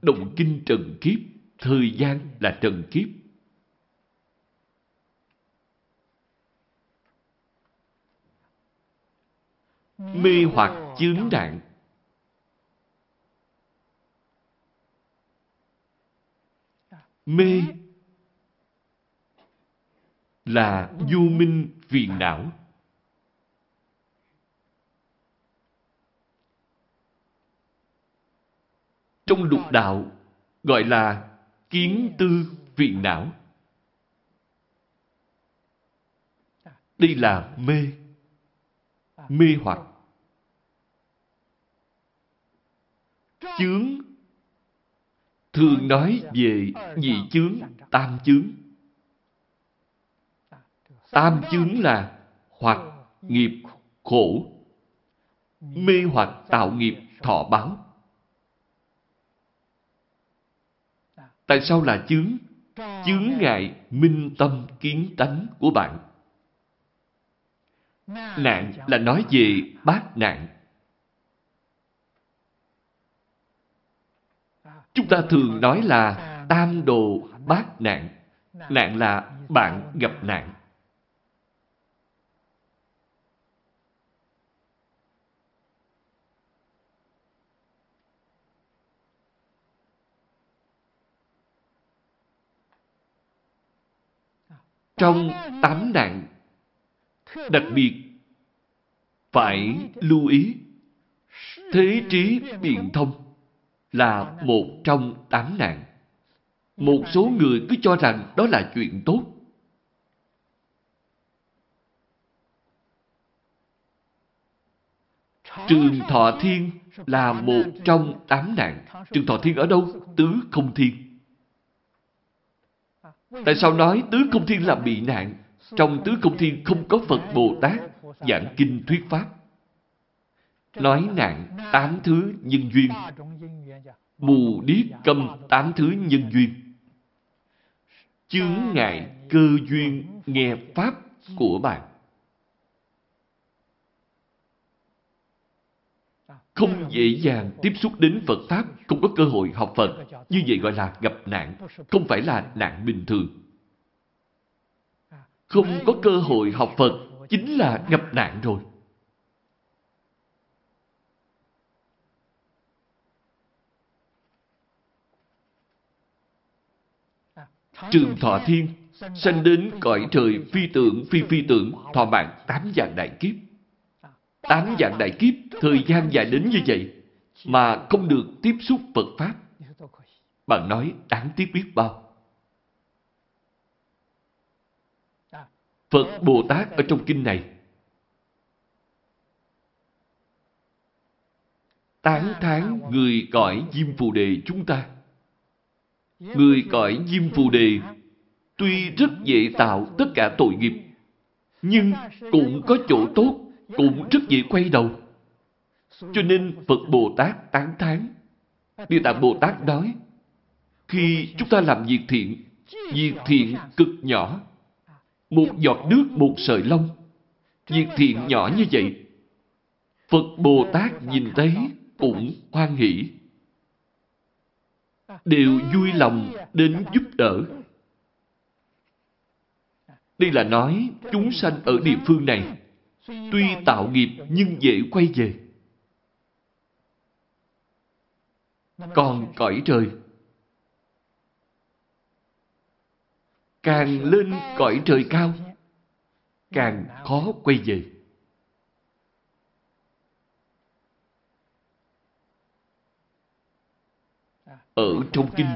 Động kinh trần kiếp, thời gian là trần kiếp. Mê hoặc chướng nạn Mê là vô minh phiền não. Trong lục đạo gọi là kiến tư phiền não. Đây là mê, mê hoặc. Chướng thường nói về nhị chướng, tam chướng. Tam chướng là hoặc nghiệp khổ, mê hoặc tạo nghiệp thọ báo. Tại sao là chướng? Chướng ngại minh tâm kiến tánh của bạn. Nạn là nói về bát nạn. Chúng ta thường nói là tam đồ bát nạn. Nạn là bạn gặp nạn. Trong tám nạn, đặc biệt phải lưu ý thế trí biện thông là một trong tám nạn. Một số người cứ cho rằng đó là chuyện tốt. Trường Thọ Thiên là một trong tám nạn. Trường Thọ Thiên ở đâu? Tứ không thiên. Tại sao nói tứ không thiên là bị nạn? Trong tứ không thiên không có Phật Bồ Tát giảng kinh thuyết pháp. Nói nạn tám thứ nhân duyên mù điếc câm tám thứ nhân duyên. Chướng ngại cơ duyên nghe Pháp của bạn. Không dễ dàng tiếp xúc đến Phật Pháp, không có cơ hội học Phật. Như vậy gọi là gặp nạn, không phải là nạn bình thường. Không có cơ hội học Phật, chính là gặp nạn rồi. Trường Thọ Thiên sanh đến cõi trời phi tưởng phi phi tưởng thọ mạng tám dạng đại kiếp. Tám dạng đại kiếp, thời gian dài đến như vậy mà không được tiếp xúc Phật Pháp. Bạn nói đáng tiếc biết bao. Phật Bồ Tát ở trong kinh này tán thán người cõi Diêm Phù Đề chúng ta. Người cõi Diêm Phù Đề tuy rất dễ tạo tất cả tội nghiệp, nhưng cũng có chỗ tốt, cũng rất dễ quay đầu. Cho nên Phật Bồ Tát tán thán. Địa Tạng Bồ Tát nói, khi chúng ta làm việc thiện, việc thiện cực nhỏ, một giọt nước một sợi lông, việc thiện nhỏ như vậy, Phật Bồ Tát nhìn thấy cũng hoan hỷ đều vui lòng đến giúp đỡ. Đây là nói chúng sanh ở địa phương này, tuy tạo nghiệp nhưng dễ quay về. Còn cõi trời, càng lên cõi trời cao, càng khó quay về. Ở trong kinh,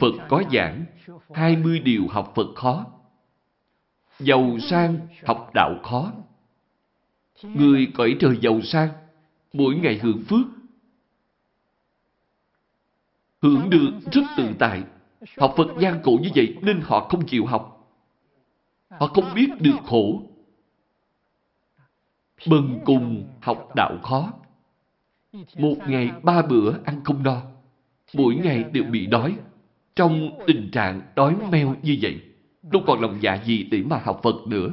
Phật có giảng 20 điều học Phật khó. Giàu sang học đạo khó. Người cõi trời giàu sang, mỗi ngày hưởng phước. Hưởng được rất tự tại. Học Phật gian khổ như vậy nên họ không chịu học. Họ không biết được khổ. Bần cùng học đạo khó. Một ngày ba bữa ăn không no mỗi ngày đều bị đói. Trong tình trạng đói meo như vậy, đâu còn lòng dạ gì để mà học Phật nữa.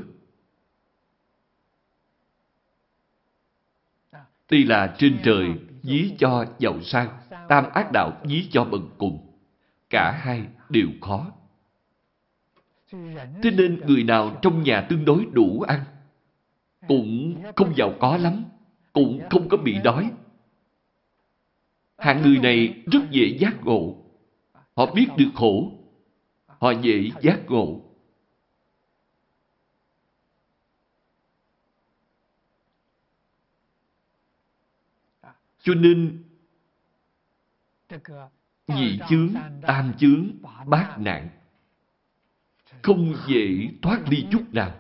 Tuy là trên trời dí cho giàu sang, tam ác đạo dí cho bần cùng. Cả hai đều khó. Thế nên người nào trong nhà tương đối đủ ăn, cũng không giàu có lắm, cũng không có bị đói. Hạng người này rất dễ giác ngộ. Họ biết được khổ, họ dễ giác ngộ. Cho nên, nhị chướng, tam chướng, bát nạn, không dễ thoát ly chút nào.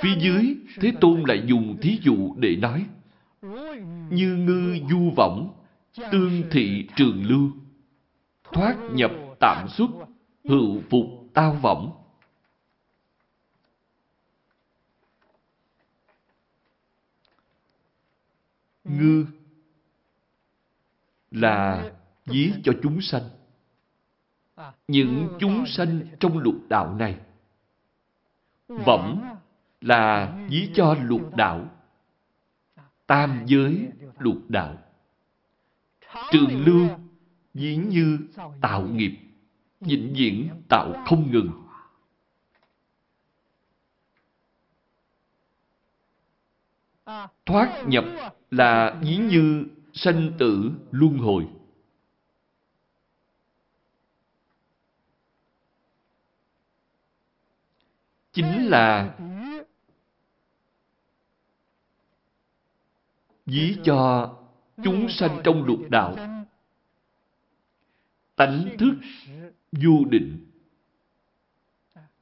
Phía dưới, Thế Tôn lại dùng thí dụ để nói. Như ngư du võng, tương thị trường lưu, thoát nhập tạm xuất, hữu phục tao võng. Ngư là ví cho chúng sanh. Những chúng sanh trong lục đạo này. Võng là ví cho lục đạo. Tam giới lục đạo. Trường lưu dĩ như tạo nghiệp, vĩnh viễn tạo không ngừng. Thoát nhập là dĩ như sanh tử luân hồi. Chính là ví cho chúng sanh trong lục đạo tánh thức vô định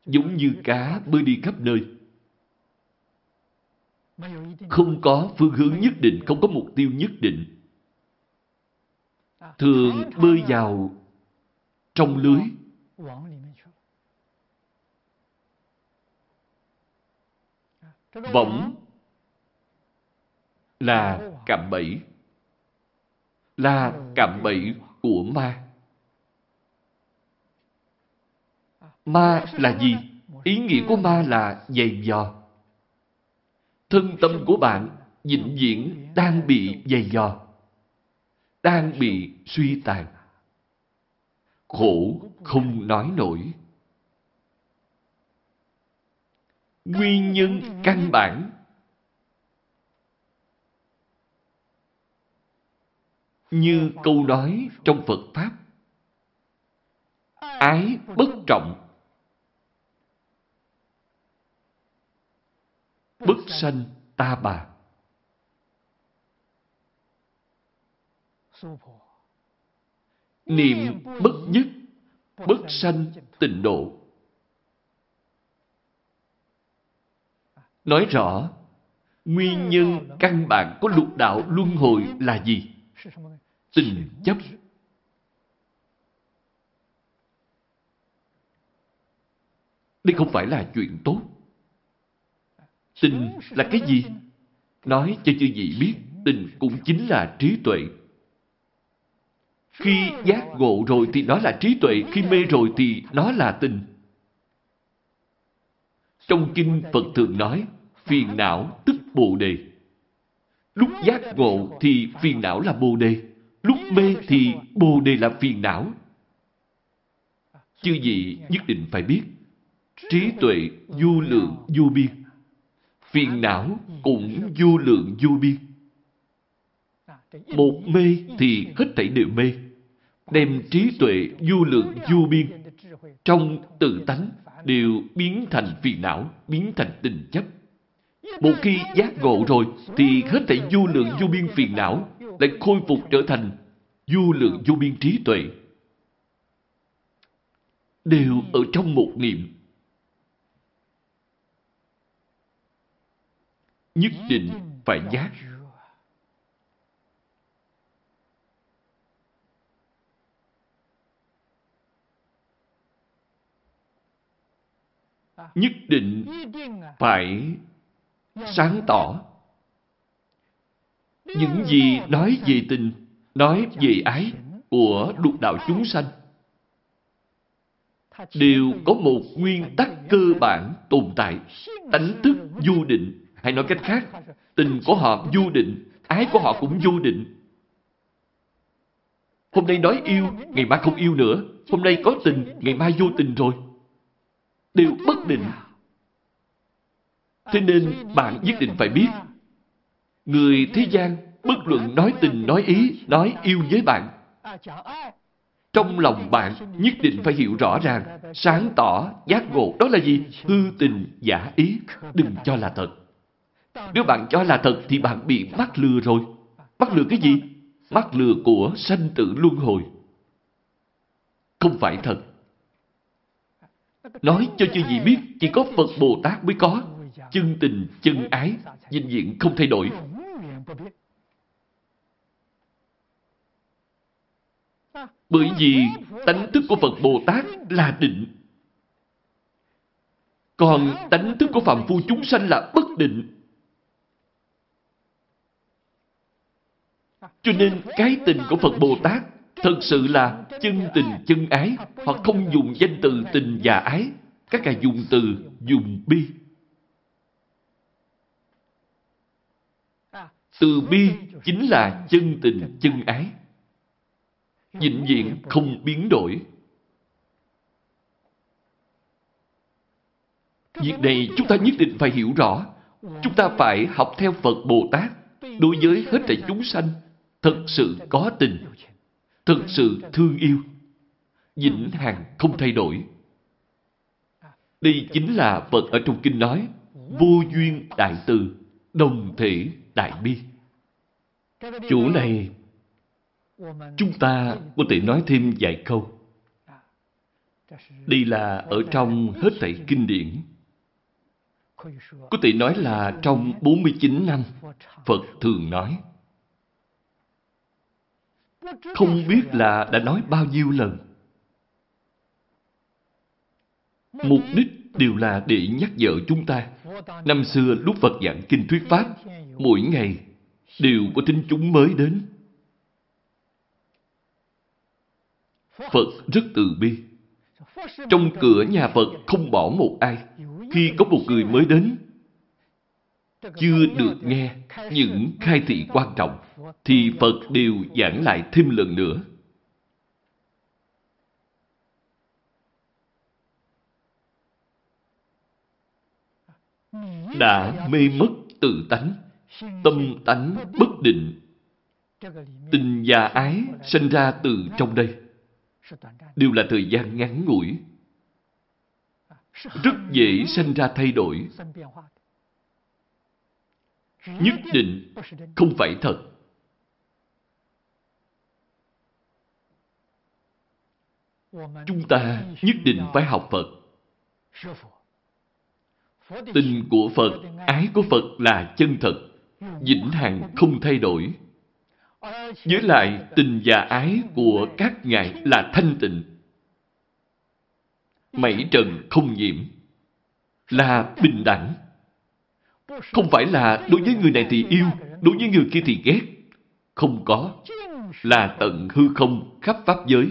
giống như cá bơi đi khắp nơi không có phương hướng nhất định, không có mục tiêu nhất định. Thường bơi vào trong lưới. Võng là cạm bẫy. Là cạm bẫy của ma. Ma là gì? Ý nghĩa của ma là dày dò thân tâm của bạn vĩnh viễn đang bị dày dò, đang bị suy tàn. Khổ không nói nổi. Nguyên nhân căn bản như câu nói trong Phật Pháp. Ái bất trọng bất sanh ta bà. Niệm bất nhất, bất sanh tịnh độ. Nói rõ, nguyên nhân căn bản của lục đạo luân hồi là gì? Tình chấp. Đây không phải là chuyện tốt. Tình là cái gì? Nói cho chư vị biết, tình cũng chính là trí tuệ. Khi giác ngộ rồi thì nó là trí tuệ, khi mê rồi thì nó là tình. Trong kinh Phật thường nói, phiền não tức bồ đề. Lúc giác ngộ thì phiền não là bồ đề. Lúc mê thì bồ đề là phiền não. Chư vị nhất định phải biết, trí tuệ vô lượng vô biên phiền não cũng vô lượng vô biên. Một mê thì hết thảy đều mê. Đem trí tuệ vô lượng vô biên trong tự tánh đều biến thành phiền não, biến thành tình chấp. Một khi giác ngộ rồi thì hết thảy vô lượng vô biên phiền não lại khôi phục trở thành vô lượng vô biên trí tuệ. Đều ở trong một niệm nhất định phải giác. Nhất định phải sáng tỏ. Những gì nói về tình, nói về ái của lục đạo chúng sanh đều có một nguyên tắc cơ bản tồn tại, tánh thức vô định hay nói cách khác, Tình của họ vô định, ái của họ cũng vô định. Hôm nay nói yêu, ngày mai không yêu nữa. Hôm nay có tình, ngày mai vô tình rồi. Đều bất định. Thế nên bạn nhất định phải biết, người thế gian bất luận nói tình, nói ý, nói yêu với bạn. Trong lòng bạn nhất định phải hiểu rõ ràng, sáng tỏ, giác ngộ. Đó là gì? Hư tình, giả ý. Đừng cho là thật. Nếu bạn cho là thật thì bạn bị mắc lừa rồi. Mắc lừa cái gì? Mắc lừa của sanh tử luân hồi. Không phải thật. Nói cho chư gì biết, chỉ có Phật Bồ Tát mới có. Chân tình, chân ái, vinh diện không thay đổi. Bởi vì tánh thức của Phật Bồ Tát là định. Còn tánh thức của phạm phu chúng sanh là bất định. Cho nên cái tình của Phật Bồ Tát thật sự là chân tình chân ái. Họ không dùng danh từ tình và ái. Các ngài dùng từ dùng bi. Từ bi chính là chân tình chân ái. Vĩnh viễn không biến đổi. Việc này chúng ta nhất định phải hiểu rõ. Chúng ta phải học theo Phật Bồ Tát đối với hết thảy chúng sanh thật sự có tình, thật sự thương yêu, vĩnh hằng không thay đổi. Đây chính là Phật ở trong kinh nói, vô duyên đại từ, đồng thể đại bi. Chủ này, chúng ta có thể nói thêm vài câu. Đây là ở trong hết thảy kinh điển. Có thể nói là trong 49 năm, Phật thường nói. Không biết là đã nói bao nhiêu lần. Mục đích đều là để nhắc nhở chúng ta. Năm xưa lúc Phật giảng kinh thuyết Pháp, mỗi ngày đều có tín chúng mới đến. Phật rất từ bi. Trong cửa nhà Phật không bỏ một ai. Khi có một người mới đến, chưa được nghe những khai thị quan trọng, thì Phật đều giảng lại thêm lần nữa. Đã mê mất tự tánh, tâm tánh bất định, tình và ái sinh ra từ trong đây, đều là thời gian ngắn ngủi, rất dễ sinh ra thay đổi, nhất định không phải thật. Chúng ta nhất định phải học Phật. Tình của Phật, ái của Phật là chân thật, vĩnh hằng không thay đổi. Với lại tình và ái của các ngài là thanh tịnh. Mảy trần không nhiễm, là bình đẳng. Không phải là đối với người này thì yêu, đối với người kia thì ghét. Không có. Là tận hư không khắp pháp giới.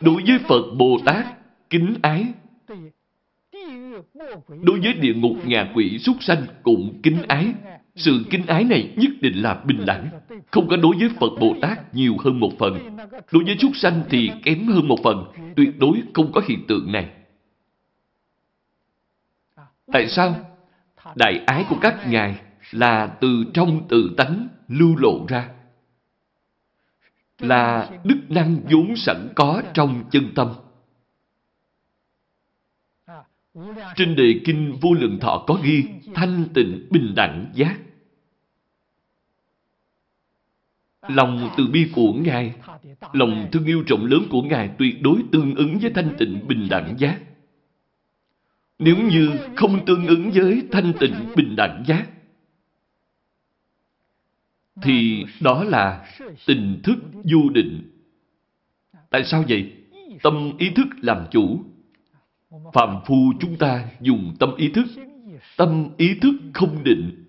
Đối với Phật Bồ Tát, kính ái. Đối với địa ngục ngạ quỷ súc sanh cũng kính ái. Sự kính ái này nhất định là bình đẳng. Không có đối với Phật Bồ Tát nhiều hơn một phần. Đối với súc sanh thì kém hơn một phần. Tuyệt đối không có hiện tượng này. Tại sao? Đại ái của các ngài là từ trong tự tánh lưu lộ ra. Là đức năng vốn sẵn có trong chân tâm. Trên đề kinh vô lượng thọ có ghi thanh tịnh bình đẳng giác. Lòng từ bi của Ngài, lòng thương yêu rộng lớn của Ngài tuyệt đối tương ứng với thanh tịnh bình đẳng giác. Nếu như không tương ứng với thanh tịnh bình đẳng giác, thì đó là tình thức vô định. Tại sao vậy? Tâm ý thức làm chủ. Phạm phu chúng ta dùng tâm ý thức. Tâm ý thức không định.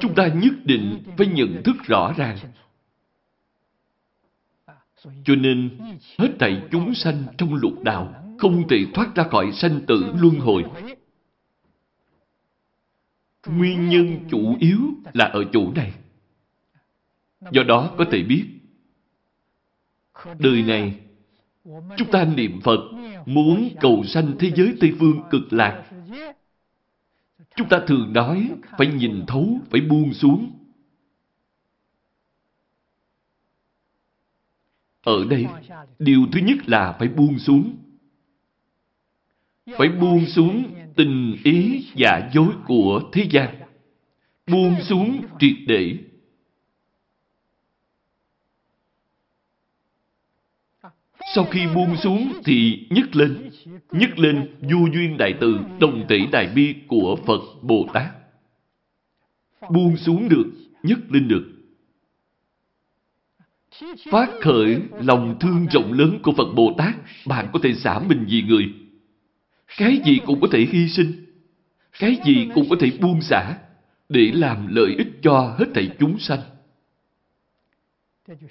Chúng ta nhất định phải nhận thức rõ ràng cho nên, hết thảy chúng sanh trong lục đạo không thể thoát ra khỏi sanh tử luân hồi. Nguyên nhân chủ yếu là ở chỗ này. Do đó có thể biết, đời này chúng ta niệm Phật muốn cầu sanh thế giới Tây Phương cực lạc. Chúng ta thường nói phải nhìn thấu, phải buông xuống. Ở đây, điều thứ nhất là phải buông xuống. Phải buông xuống tình ý giả dối của thế gian. Buông xuống triệt để. Sau khi buông xuống thì nhấc lên. Nhấc lên du duyên đại từ, đồng tỷ đại bi của Phật Bồ Tát. Buông xuống được, nhấc lên được. Phát khởi lòng thương rộng lớn của Phật Bồ Tát, bạn có thể xả mình vì người. Cái gì cũng có thể hy sinh. Cái gì cũng có thể buông xả để làm lợi ích cho hết thảy chúng sanh.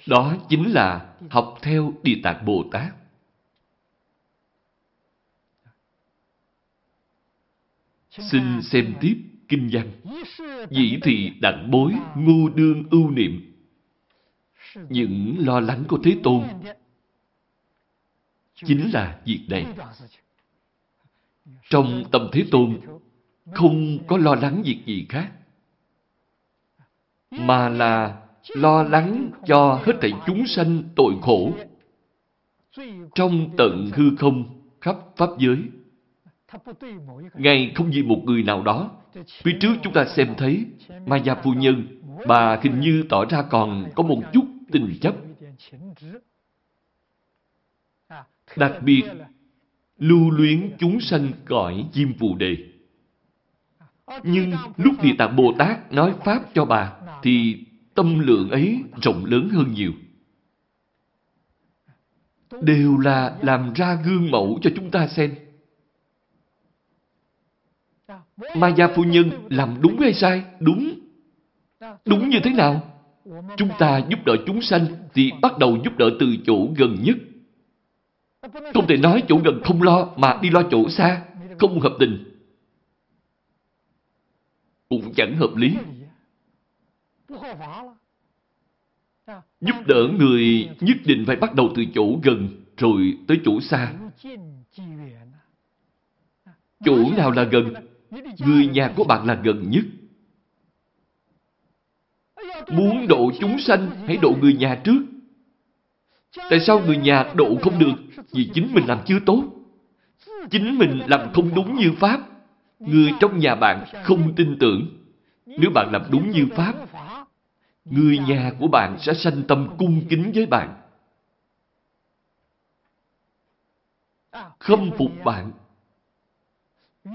Đó chính là học theo Địa Tạng Bồ Tát. Xin xem tiếp kinh văn. Dĩ thị đặng bối ngu đương ưu niệm. Những lo lắng của Thế Tôn chính là việc này. Trong tâm Thế Tôn không có lo lắng việc gì khác, mà là lo lắng cho hết thảy chúng sanh tội khổ trong tận hư không khắp pháp giới. Ngài không vì một người nào đó. Phía trước chúng ta xem thấy Maya phu nhân, bà hình như tỏ ra còn có một chút tình chấp. Đặc biệt, lưu luyến chúng sanh cõi diêm phù đề. Nhưng lúc Địa Tạng Bồ Tát nói Pháp cho bà, thì tâm lượng ấy rộng lớn hơn nhiều. Đều là làm ra gương mẫu cho chúng ta xem. Maya phu nhân làm đúng hay sai? Đúng. Đúng như thế nào? Chúng ta giúp đỡ chúng sanh thì bắt đầu giúp đỡ từ chỗ gần nhất. Không thể nói chỗ gần không lo mà đi lo chỗ xa. Không hợp tình. Cũng chẳng hợp lý. Giúp đỡ người nhất định phải bắt đầu từ chỗ gần rồi tới chỗ xa. Chỗ nào là gần? Người nhà của bạn là gần nhất. Muốn độ chúng sanh, hãy độ người nhà trước. Tại sao người nhà độ không được? Vì chính mình làm chưa tốt. Chính mình làm không đúng như Pháp. Người trong nhà bạn không tin tưởng. Nếu bạn làm đúng như Pháp, người nhà của bạn sẽ sanh tâm cung kính với bạn. Khâm phục bạn.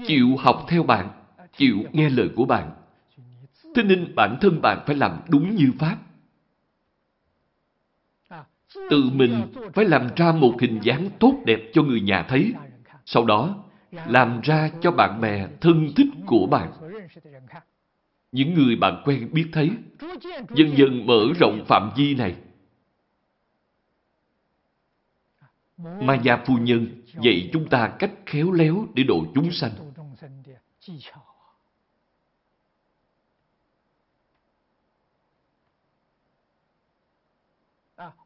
Chịu học theo bạn. Chịu nghe lời của bạn. Thế nên bản thân bạn phải làm đúng như Pháp. Tự mình phải làm ra một hình dáng tốt đẹp cho người nhà thấy. Sau đó, làm ra cho bạn bè thân thích của bạn. Những người bạn quen biết thấy, dần dần mở rộng phạm vi này. Maya phu nhân dạy chúng ta cách khéo léo để độ chúng sanh.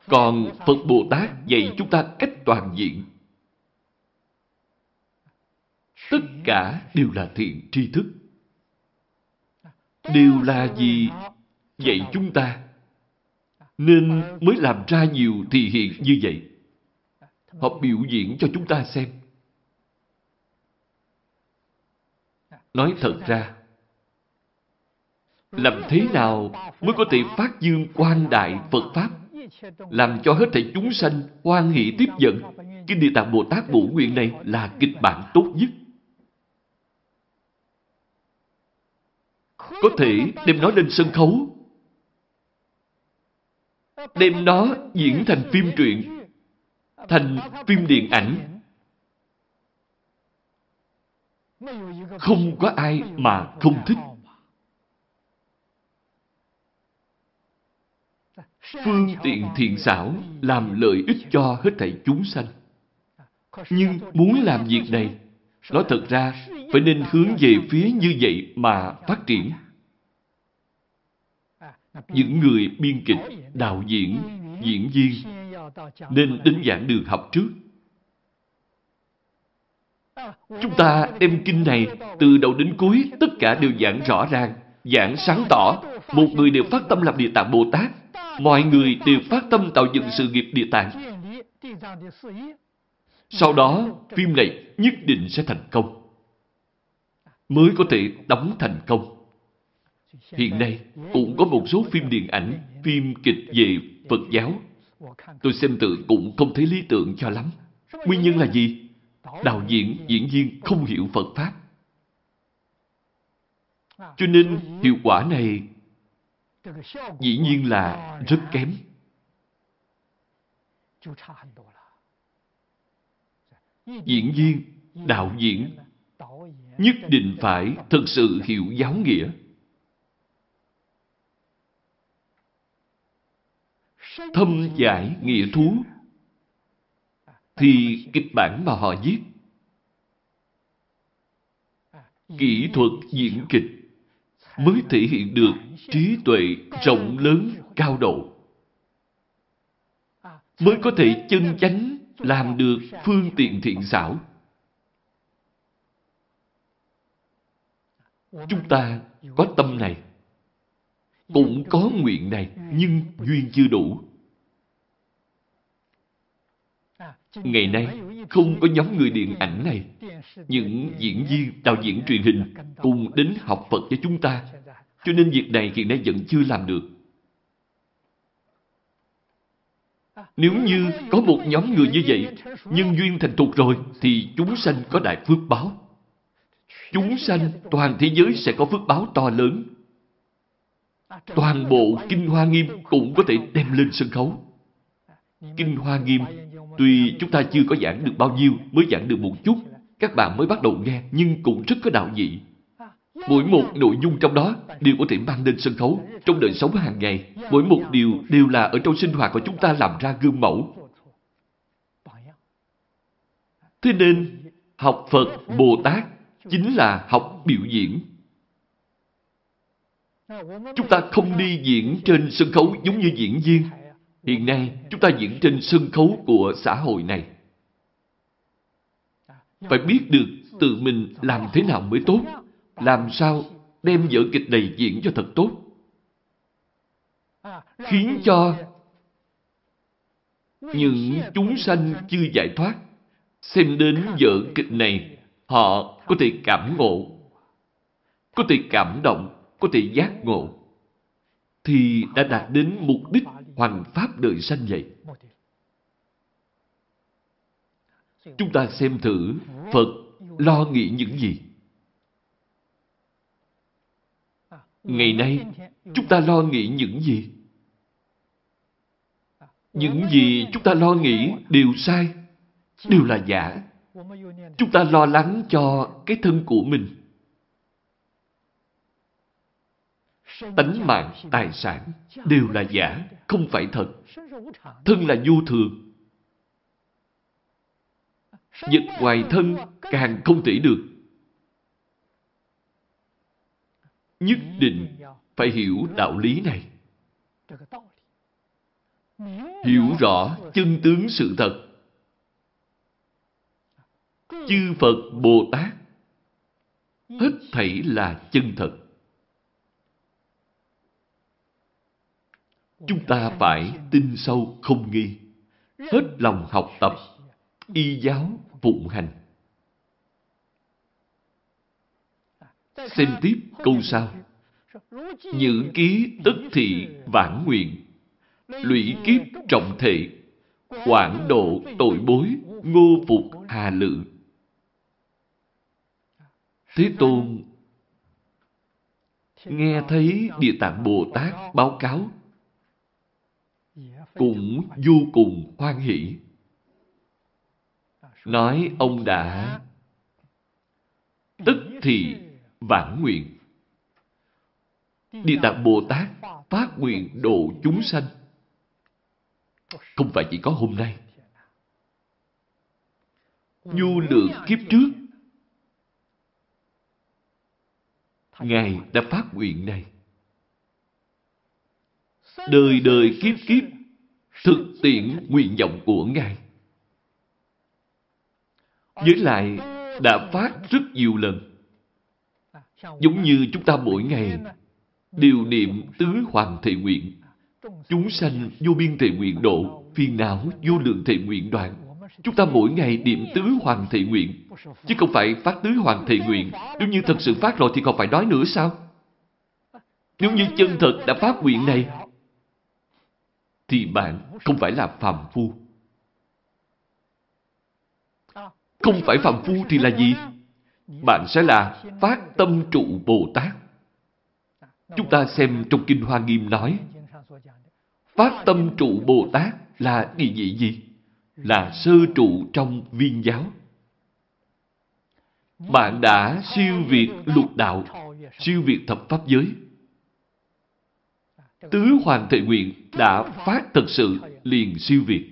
Còn Phật Bồ Tát dạy chúng ta cách toàn diện. Tất cả đều là thiện tri thức. Đều là gì dạy chúng ta. Nên mới làm ra nhiều thị hiện như vậy. Họ biểu diễn cho chúng ta xem. Nói thật ra, làm thế nào mới có thể phát dương quan đại Phật Pháp làm cho hết thảy chúng sanh hoan hỷ tiếp dẫn Kinh Địa Tạng Bồ Tát Bổ Nguyện này là kịch bản tốt nhất. Có thể đem nó lên sân khấu, đem nó diễn thành phim truyện, thành phim điện ảnh. Không có ai mà không thích. phương tiện thiện xảo làm lợi ích cho hết thảy chúng sanh. Nhưng muốn làm việc này, nói thật ra, phải nên hướng về phía như vậy mà phát triển. Những người biên kịch, đạo diễn, diễn viên nên đến giảng đường học trước. Chúng ta đem kinh này từ đầu đến cuối tất cả đều giảng rõ ràng, giảng sáng tỏ. Một người đều phát tâm làm Địa Tạng Bồ Tát. Mọi người đều phát tâm tạo dựng sự nghiệp Địa Tạng. Sau đó, phim này nhất định sẽ thành công. Mới có thể đóng thành công. Hiện nay, cũng có một số phim điện ảnh, phim kịch về Phật giáo. Tôi xem tự cũng không thấy lý tưởng cho lắm. Nguyên nhân là gì? Đạo diễn, diễn viên không hiểu Phật Pháp. Cho nên hiệu quả này dĩ nhiên là rất kém. Diễn viên, đạo diễn nhất định phải thực sự hiểu giáo nghĩa. Thâm giải nghĩa thú thì kịch bản mà họ viết kỹ thuật diễn kịch mới thể hiện được trí tuệ rộng lớn cao độ mới có thể chân chánh làm được phương tiện thiện xảo chúng ta có tâm này cũng có nguyện này nhưng duyên chưa đủ Ngày nay, không có nhóm người điện ảnh này. Những diễn viên, đạo diễn truyền hình cùng đến học Phật cho chúng ta. Cho nên việc này hiện nay vẫn chưa làm được. Nếu như có một nhóm người như vậy, nhân duyên thành thục rồi, thì chúng sanh có đại phước báo. Chúng sanh toàn thế giới sẽ có phước báo to lớn. Toàn bộ Kinh Hoa Nghiêm cũng có thể đem lên sân khấu. Kinh Hoa Nghiêm Tuy chúng ta chưa có giảng được bao nhiêu, mới giảng được một chút, các bạn mới bắt đầu nghe, nhưng cũng rất có đạo vị. Mỗi một nội dung trong đó đều có thể mang lên sân khấu trong đời sống hàng ngày. Mỗi một điều đều là ở trong sinh hoạt của chúng ta làm ra gương mẫu. Thế nên, học Phật, Bồ Tát chính là học biểu diễn. Chúng ta không đi diễn trên sân khấu giống như diễn viên, Hiện nay, chúng ta diễn trên sân khấu của xã hội này. Phải biết được tự mình làm thế nào mới tốt, làm sao đem vở kịch này diễn cho thật tốt. Khiến cho những chúng sanh chưa giải thoát, xem đến vở kịch này, họ có thể cảm ngộ, có thể cảm động, có thể giác ngộ thì đã đạt đến mục đích hoằng pháp đời sanh vậy. Chúng ta xem thử Phật lo nghĩ những gì. Ngày nay, chúng ta lo nghĩ những gì? Những gì chúng ta lo nghĩ đều sai, đều là giả. Chúng ta lo lắng cho cái thân của mình. tánh mạng, tài sản đều là giả, không phải thật. Thân là vô thường. Dịch ngoài thân càng không thể được. Nhất định phải hiểu đạo lý này. Hiểu rõ chân tướng sự thật. Chư Phật Bồ Tát hết thảy là chân thật. Chúng ta phải tin sâu không nghi, hết lòng học tập, y giáo phụng hành. Xem tiếp câu sau. Nhữ ký tức thị vãn nguyện, lũy kiếp trọng thể, quảng độ tội bối, ngô phục hà lự. Thế Tôn nghe thấy Địa Tạng Bồ Tát báo cáo cũng vô cùng hoan hỷ. Nói ông đã tức thì vãn nguyện. Địa Tạng Bồ Tát phát nguyện độ chúng sanh. Không phải chỉ có hôm nay. nhu lượng kiếp trước Ngài đã phát nguyện này. Đời đời kiếp kiếp, thực tiễn nguyện vọng của Ngài. Với lại đã phát rất nhiều lần. Giống như chúng ta mỗi ngày đều niệm tứ hoàng thệ nguyện. Chúng sanh vô biên thệ nguyện độ, phiền não vô lượng thệ nguyện đoạn. Chúng ta mỗi ngày niệm tứ hoàng thệ nguyện, chứ không phải phát tứ hoàng thệ nguyện. Nếu như thật sự phát rồi thì còn phải nói nữa sao? Nếu như chân thật đã phát nguyện này, thì bạn không phải là phàm phu. Không phải phàm phu thì là gì? Bạn sẽ là phát tâm trụ Bồ Tát. Chúng ta xem trong Kinh Hoa Nghiêm nói, phát tâm trụ Bồ Tát là địa vị gì? Là sơ trụ trong viên giáo. Bạn đã siêu việt lục đạo, siêu việt thập pháp giới. Tứ Hoàng Thệ Nguyện đã phát thật sự liền siêu việt.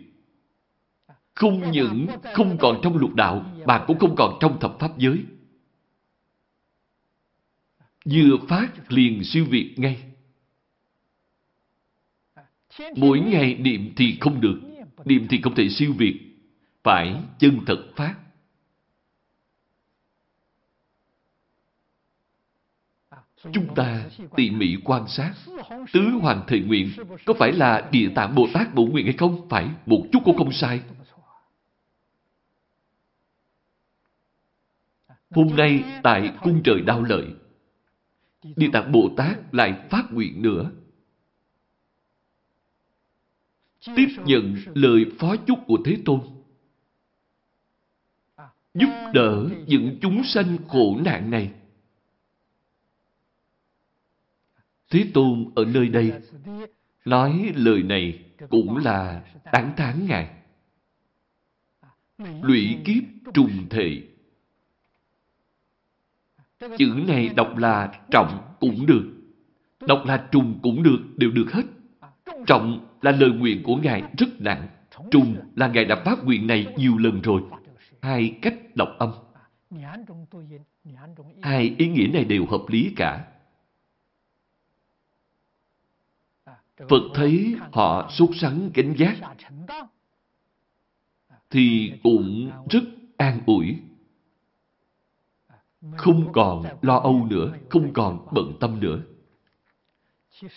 Không những không còn trong lục đạo, bạn cũng không còn trong thập pháp giới. Vừa phát liền siêu việt ngay. Mỗi ngày niệm thì không được, niệm thì không thể siêu việt, phải chân thật phát. Chúng ta tỉ mỉ quan sát Tứ Hoàng Thệ Nguyện có phải là Địa Tạng Bồ Tát bổ nguyện hay không? Phải, một chút cũng không sai. Hôm nay tại cung trời đau lợi Địa Tạng Bồ Tát lại phát nguyện nữa. Tiếp nhận lời phó chúc của Thế Tôn. Giúp đỡ những chúng sanh khổ nạn này. Thế Tôn ở nơi đây nói lời này cũng là tán thán Ngài. Lũy kiếp trùng thể. Chữ này đọc là trọng cũng được. Đọc là trùng cũng được, đều được hết. Trọng là lời nguyện của Ngài rất nặng. Trùng là Ngài đã phát nguyện này nhiều lần rồi. Hai cách đọc âm. Hai ý nghĩa này đều hợp lý cả. Phật thấy họ sốt sắng cảnh giác thì cũng rất an ủi. Không còn lo âu nữa, không còn bận tâm nữa.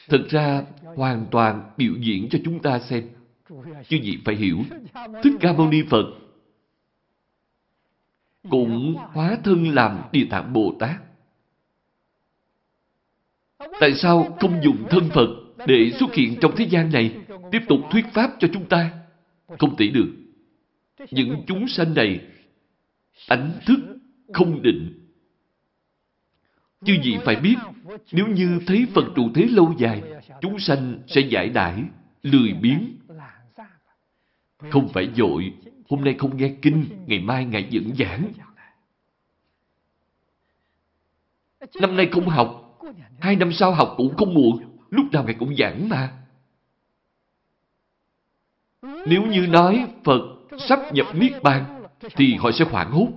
Thực ra, hoàn toàn biểu diễn cho chúng ta xem. Chứ gì phải hiểu, Thích Ca Mâu Ni Phật cũng hóa thân làm Địa Tạng Bồ Tát. Tại sao không dùng thân Phật để xuất hiện trong thế gian này, tiếp tục thuyết pháp cho chúng ta. Không thể được. Những chúng sanh này, ánh thức không định. Chứ gì phải biết, nếu như thấy Phật trụ thế lâu dài, chúng sanh sẽ giải đãi, lười biếng. Không phải dội, hôm nay không nghe kinh, ngày mai ngài dẫn giảng. Năm nay không học, hai năm sau học cũng không muộn. Lúc nào Ngài cũng giảng mà. Nếu như nói Phật sắp nhập Niết Bàn, thì họ sẽ hoảng hốt,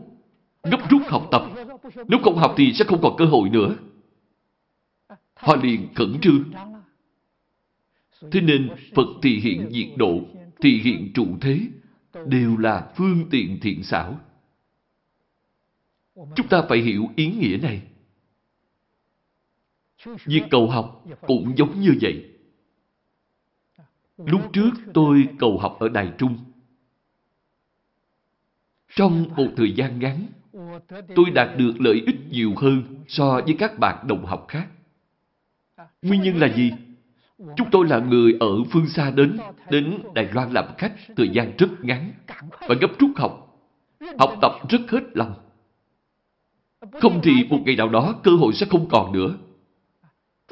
gấp rút học tập. Nếu không học thì sẽ không còn cơ hội nữa. Họ liền khẩn trương. Thế nên Phật thì hiện diệt độ, thì hiện trụ thế, đều là phương tiện thiện xảo. Chúng ta phải hiểu ý nghĩa này. Việc cầu học cũng giống như vậy. Lúc trước tôi cầu học ở Đài Trung. Trong một thời gian ngắn, tôi đạt được lợi ích nhiều hơn so với các bạn đồng học khác. Nguyên nhân là gì? Chúng tôi là người ở phương xa đến, đến Đài Loan làm khách thời gian rất ngắn và gấp rút học. Học tập rất hết lòng. Không thì một ngày nào đó cơ hội sẽ không còn nữa.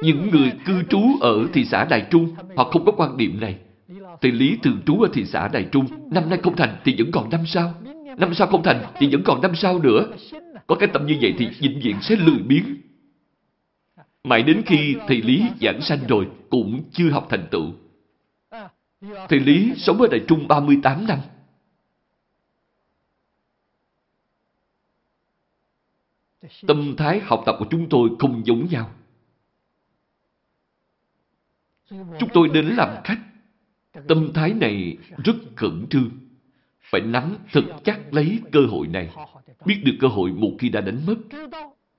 Những người cư trú ở thị xã Đại Trung, họ không có quan điểm này. Thầy Lý thường trú ở thị xã Đại Trung, năm nay không thành thì vẫn còn năm sau. Năm sau không thành thì vẫn còn năm sau nữa. Có cái tâm như vậy thì vĩnh viễn sẽ lười biếng. Mãi đến khi thầy Lý giảng sanh rồi, cũng chưa học thành tựu. Thầy Lý sống ở Đại Trung 38 năm. Tâm thái học tập của chúng tôi không giống nhau. Chúng tôi đến làm khách. Tâm thái này rất khẩn trương. Phải nắm thật chắc lấy cơ hội này. Biết được cơ hội một khi đã đánh mất,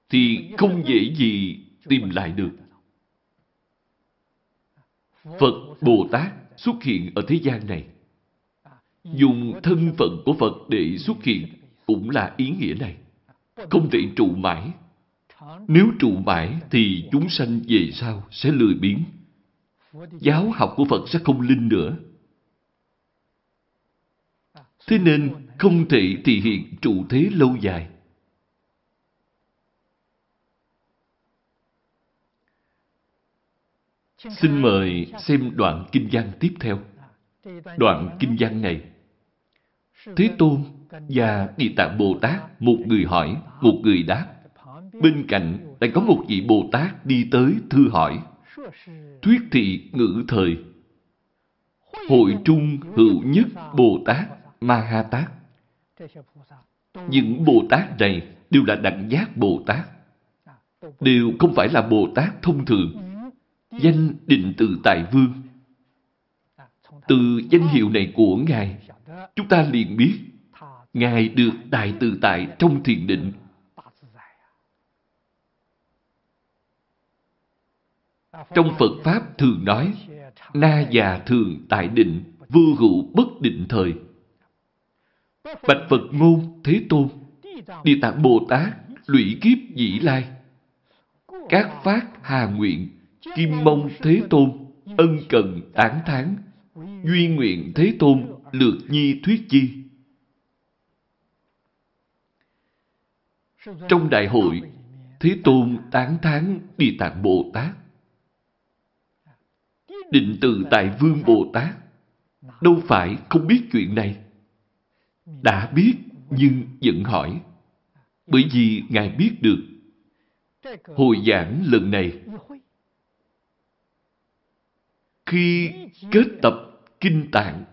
thì không dễ gì tìm lại được. Phật Bồ Tát xuất hiện ở thế gian này. Dùng thân phận của Phật để xuất hiện cũng là ý nghĩa này. Không thể trụ mãi. Nếu trụ mãi thì chúng sanh về sau sẽ lười biếng. Giáo học của Phật sẽ không linh nữa. Thế nên không thể thị hiện trụ thế lâu dài. Xin mời xem đoạn kinh văn tiếp theo. Đoạn kinh văn này Thế Tôn và Địa Tạng Bồ Tát một người hỏi, một người đáp. Bên cạnh lại có một vị Bồ Tát đi tới thư hỏi. Thuyết thị ngữ thời Hội trung hữu nhất Bồ Tát Ma Ha Tát Những Bồ Tát này đều là đẳng giác Bồ Tát. Đều không phải là Bồ Tát thông thường. Danh định tự tại vương. Từ danh hiệu này của Ngài Chúng ta liền biết Ngài được đại tự tại trong thiền định. Trong Phật Pháp thường nói, na già thường tại định, vô hữu bất định thời. Bạch Phật ngôn Thế Tôn, Địa Tạng Bồ Tát, lũy kiếp dĩ lai. Các phát hà nguyện, kim Mông Thế Tôn, ân cần tán thán, duy nguyện Thế Tôn, lược nhi thuyết chi. Trong đại hội, Thế Tôn tán thán Địa Tạng Bồ Tát định từ tại Vương Bồ Tát. Đâu phải không biết chuyện này. Đã biết nhưng vẫn hỏi. Bởi vì Ngài biết được. Hồi giảng lần này, khi kết tập kinh tạng,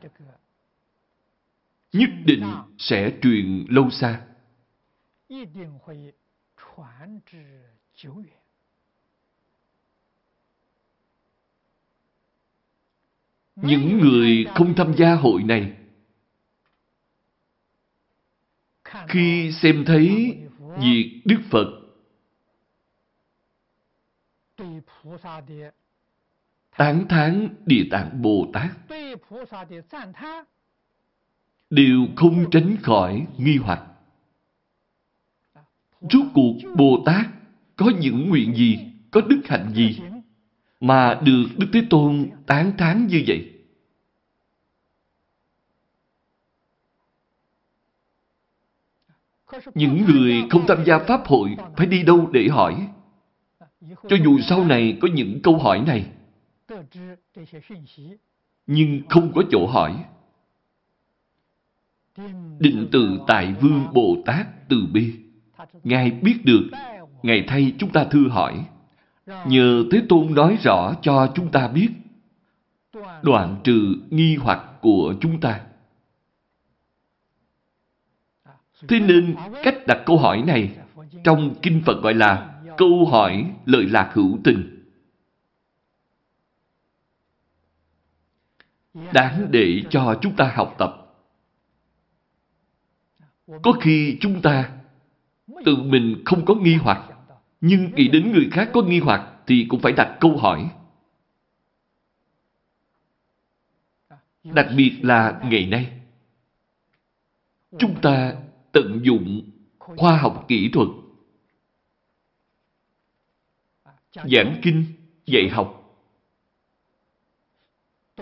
nhất định sẽ truyền lâu xa. Những người không tham gia hội này khi xem thấy việc Đức Phật tán thán Địa Tạng Bồ Tát đều không tránh khỏi nghi hoặc. Rốt cuộc Bồ Tát có những nguyện gì, có đức hạnh gì mà được Đức Thế Tôn tán thán như vậy? Những người không tham gia Pháp hội phải đi đâu để hỏi? Cho dù sau này có những câu hỏi này, nhưng không có chỗ hỏi. Định từ Tại Vương Bồ Tát từ bi. Ngài biết được, Ngài thay chúng ta thư hỏi. Nhờ Thế Tôn nói rõ cho chúng ta biết, đoạn trừ nghi hoặc của chúng ta. Thế nên cách đặt câu hỏi này trong Kinh Phật gọi là câu hỏi lợi lạc hữu tình. Đáng để cho chúng ta học tập. Có khi chúng ta tự mình không có nghi hoặc, nhưng nghĩ đến người khác có nghi hoặc thì cũng phải đặt câu hỏi. Đặc biệt là ngày nay, chúng ta tận dụng khoa học kỹ thuật. Giảng kinh, dạy học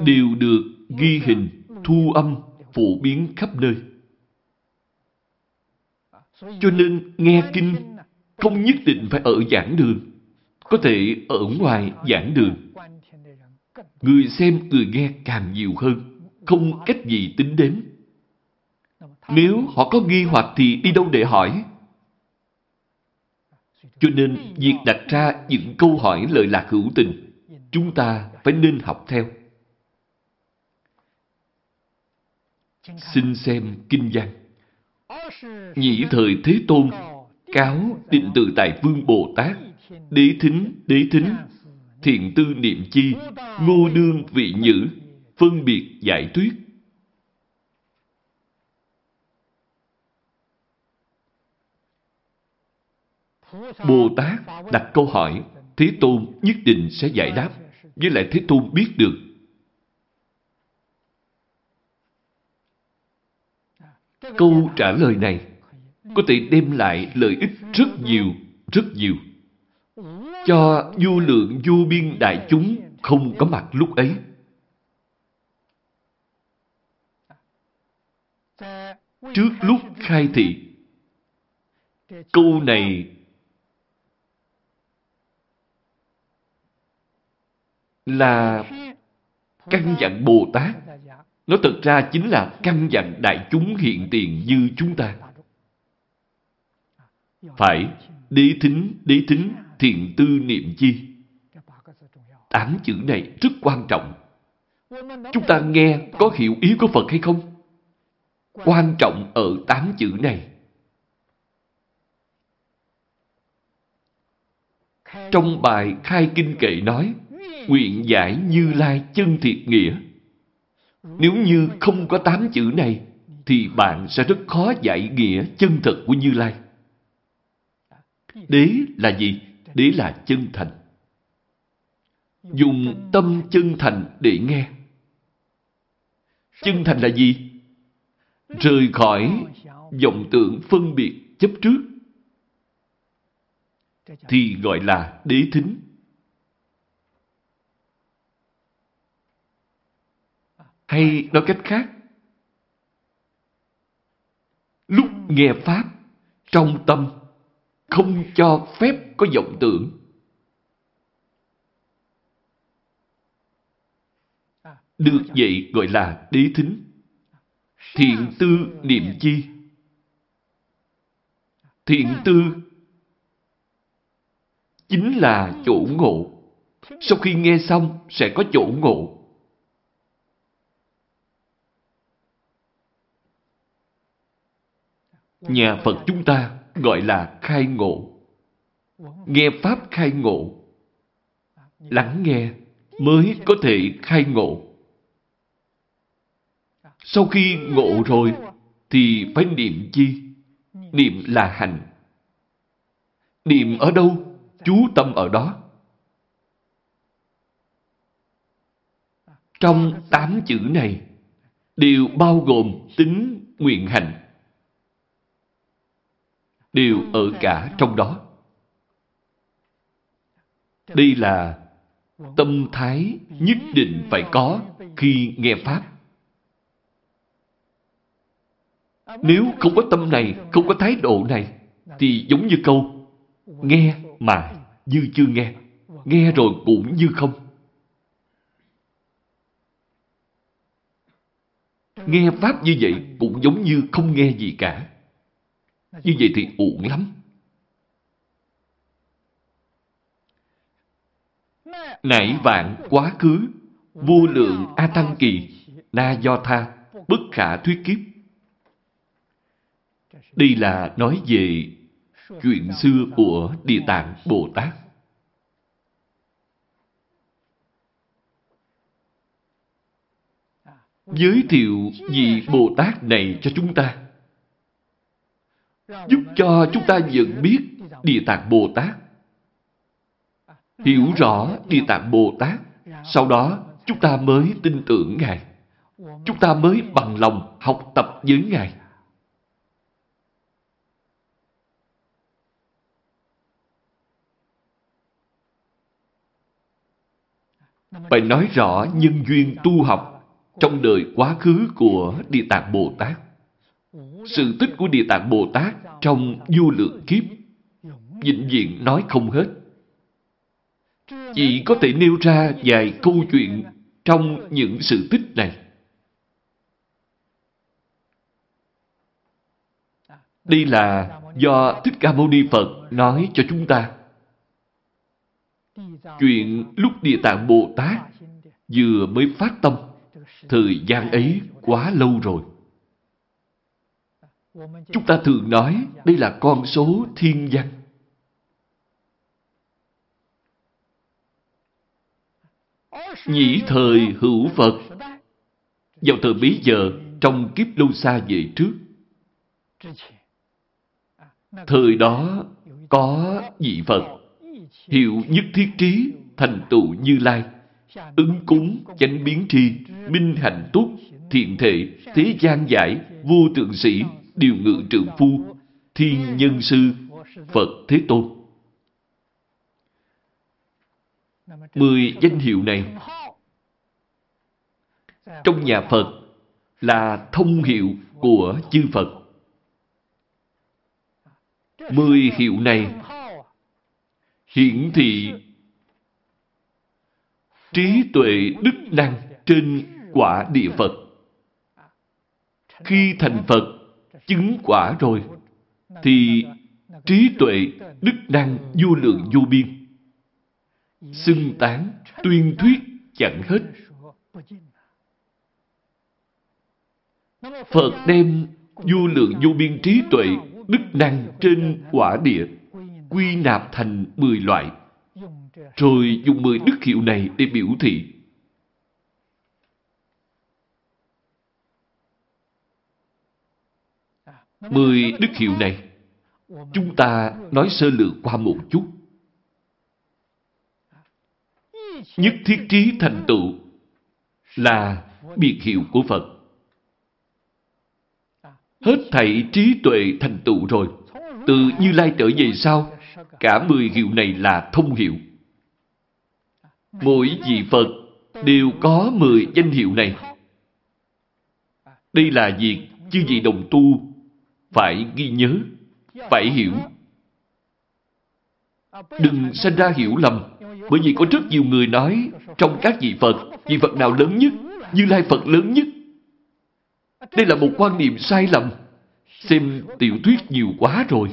đều được ghi hình, thu âm phổ biến khắp nơi. Cho nên nghe kinh không nhất định phải ở giảng đường, có thể ở ngoài giảng đường. Người xem người nghe càng nhiều hơn, không cách gì tính đến nếu họ có nghi hoặc thì đi đâu để hỏi? Cho nên, việc đặt ra những câu hỏi lời lạc hữu tình, chúng ta phải nên học theo. Xin xem kinh văn. Nhĩ thời Thế Tôn, cáo định tự tại vương Bồ Tát, đế thính, đế thính, thiện tư niệm chi, ngô đương vị nhữ, phân biệt giải thuyết. Bồ Tát đặt câu hỏi, Thế Tôn nhất định sẽ giải đáp, với lại Thế Tôn biết được. Câu trả lời này có thể đem lại lợi ích rất nhiều, rất nhiều. Cho vô lượng vô biên đại chúng không có mặt lúc ấy. Trước lúc khai thị, câu này là căn dặn Bồ Tát. Nó thực ra chính là căn dặn đại chúng hiện tiền như chúng ta. Phải đế thính, đế thính, thiện tư niệm chi. Tám chữ này rất quan trọng. Chúng ta nghe có hiểu ý của Phật hay không? Quan trọng ở tám chữ này. Trong bài Khai Kinh Kệ nói, nguyện giải như lai chân thiệt nghĩa. Nếu như không có tám chữ này, thì bạn sẽ rất khó giải nghĩa chân thật của Như Lai. Đế là gì? Đế là chân thành. Dùng tâm chân thành để nghe. Chân thành là gì? Rời khỏi vọng tượng phân biệt chấp trước thì gọi là đế thính. Hay nói cách khác, lúc nghe Pháp, trong tâm không cho phép có vọng tưởng. Được vậy gọi là đế thính. Thiện tư niệm chi? Thiện tư chính là chỗ ngộ. Sau khi nghe xong sẽ có chỗ ngộ. Nhà Phật chúng ta gọi là khai ngộ. Nghe Pháp khai ngộ. Lắng nghe mới có thể khai ngộ. Sau khi ngộ rồi thì phải niệm chi? Niệm là hành. Niệm ở đâu? Chú tâm ở đó. Trong tám chữ này, đều bao gồm tính nguyện hành đều ở cả trong đó. Đây là tâm thái nhất định phải có khi nghe Pháp. Nếu không có tâm này, không có thái độ này, thì giống như câu nghe mà như chưa nghe, nghe rồi cũng như không. Nghe Pháp như vậy cũng giống như không nghe gì cả. Như vậy thì uổng lắm. Nảy vạn quá khứ, vô lượng A Tăng Kỳ, Na Do Tha, bất khả thuyết kiếp. Đây là nói về chuyện xưa của Địa Tạng Bồ Tát. Giới thiệu vị Bồ Tát này cho chúng ta giúp cho chúng ta nhận biết Địa Tạng Bồ Tát. Hiểu rõ Địa Tạng Bồ Tát, sau đó chúng ta mới tin tưởng Ngài. Chúng ta mới bằng lòng học tập với Ngài. Phải nói rõ nhân duyên tu học trong đời quá khứ của Địa Tạng Bồ Tát. Sự tích của Địa Tạng Bồ Tát trong vô lượng kiếp, vĩnh viễn nói không hết. Chỉ có thể nêu ra vài câu chuyện trong những sự tích này. Đây là do Thích Ca Mâu Ni Phật nói cho chúng ta. Chuyện lúc Địa Tạng Bồ Tát vừa mới phát tâm, thời gian ấy quá lâu rồi. Chúng ta thường nói đây là con số thiên văn. Nhĩ thời hữu Phật Vào thời bấy giờ, Trong kiếp lâu xa về trước, Thời đó Có vị Phật, Hiệu nhất thiết trí, Thành tựu như lai, Ứng cúng chánh biến tri, Minh hạnh túc, Thiện thể, Thế gian giải, Vô tượng sĩ Điều ngự trượng phu, Thiên nhân sư, Phật Thế Tôn Mười danh hiệu này, trong nhà Phật là thông hiệu của chư Phật. Mười hiệu này hiển thị trí tuệ đức năng trên quả địa Phật. Khi thành Phật chứng quả rồi, thì trí tuệ đức năng vô lượng vô biên. Xưng tán, tuyên thuyết chẳng hết. Phật đem vô lượng vô biên trí tuệ, đức năng trên quả địa, quy nạp thành mười loại, rồi dùng mười đức hiệu này để biểu thị. Mười đức hiệu này, chúng ta nói sơ lược qua một chút. Nhất thiết trí thành tựu là biệt hiệu của Phật hết thảy trí tuệ thành tựu rồi. Từ Như Lai trở về sau, cả mười hiệu này là thông hiệu. Mỗi vị Phật đều có mười danh hiệu này. Đây là việc chư vị đồng tu phải ghi nhớ, phải hiểu. Đừng sinh ra hiểu lầm, bởi vì có rất nhiều người nói trong các vị Phật, vị Phật nào lớn nhất, Như Lai Phật lớn nhất, đây là một quan niệm sai lầm. Xem tiểu thuyết nhiều quá rồi.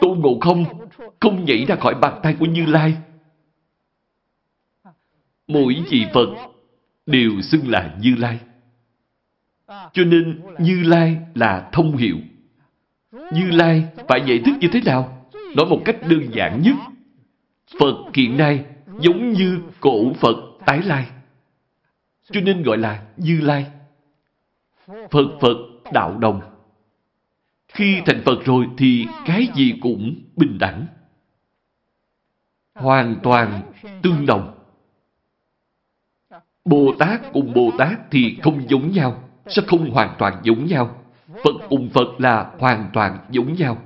Tôn Ngộ Không không nhảy ra khỏi bàn tay của Như Lai. Mỗi vị Phật đều xưng là Như Lai. Cho nên Như Lai là thông hiệu. Như Lai phải giải thích như thế nào? Nói một cách đơn giản nhất. Phật hiện nay giống như cổ Phật tái lai. Cho nên gọi là Như Lai. Phật Phật đạo đồng. Khi thành Phật rồi thì cái gì cũng bình đẳng. Hoàn toàn tương đồng. Bồ Tát cùng Bồ Tát thì không giống nhau. sẽ không hoàn toàn giống nhau? Phật cùng Phật là hoàn toàn giống nhau.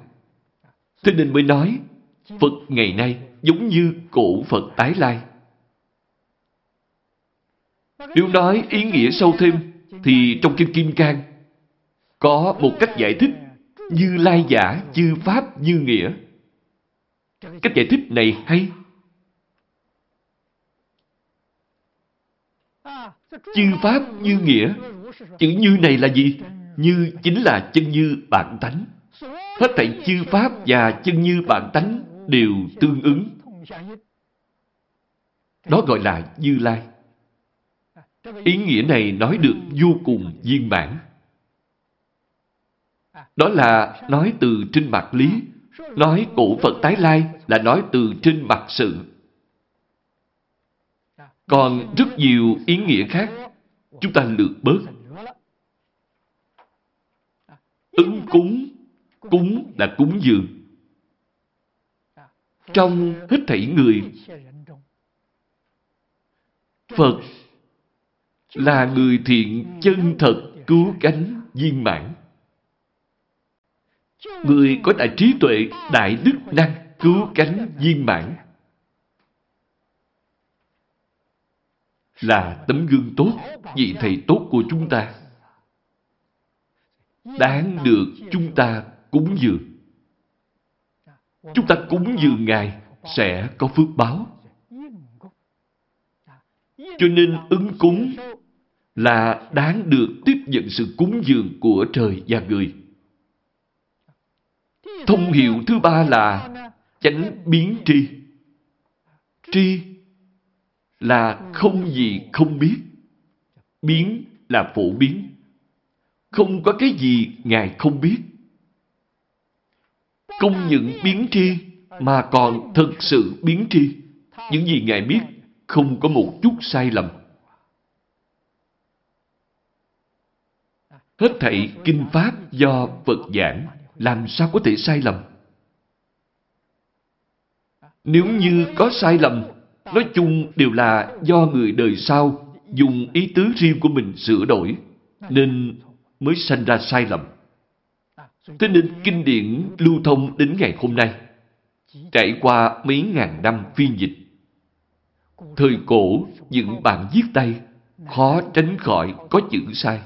Thế nên mới nói, Phật ngày nay giống như cổ Phật tái lai. Nếu nói ý nghĩa sâu thêm, thì trong Kinh Kim Cang có một cách giải thích như lai giả như pháp như nghĩa. Cách giải thích này hay. Chư pháp như nghĩa. Chữ như này là gì? Như chính là chân như bản tánh. Hết thảy chư pháp và chân như bản tánh đều tương ứng. Đó gọi là Như Lai. Ý nghĩa này nói được vô cùng viên mãn. Đó là nói từ trên mặt lý. Nói cổ Phật tái lai là nói từ trên mặt sự. Còn rất nhiều ý nghĩa khác, chúng ta lược bớt. Ứng cúng, cúng là cúng dường. Trong hết thảy người, Phật là người thiện chân thật cứu cánh viên mãn. Người có đại trí tuệ, đại đức năng cứu cánh viên mãn. Là tấm gương tốt, vị thầy tốt của chúng ta. Đáng được chúng ta cúng dường. Chúng ta cúng dường Ngài sẽ có phước báo. Cho nên ứng cúng là đáng được tiếp nhận sự cúng dường của trời và người. Thông hiệu thứ ba là chánh biến tri. Tri là không gì không biết. Biến là phổ biến. Không có cái gì Ngài không biết. không những biến tri mà còn thực sự biến tri. Những gì Ngài biết không có một chút sai lầm. Hết thảy kinh pháp do Phật giảng làm sao có thể sai lầm? Nếu như có sai lầm, nói chung đều là do người đời sau dùng ý tứ riêng của mình sửa đổi, nên mới sanh ra sai lầm. Thế nên kinh điển lưu thông đến ngày hôm nay, trải qua mấy ngàn năm phiên dịch. Thời cổ, những bản viết tay khó tránh khỏi có chữ sai,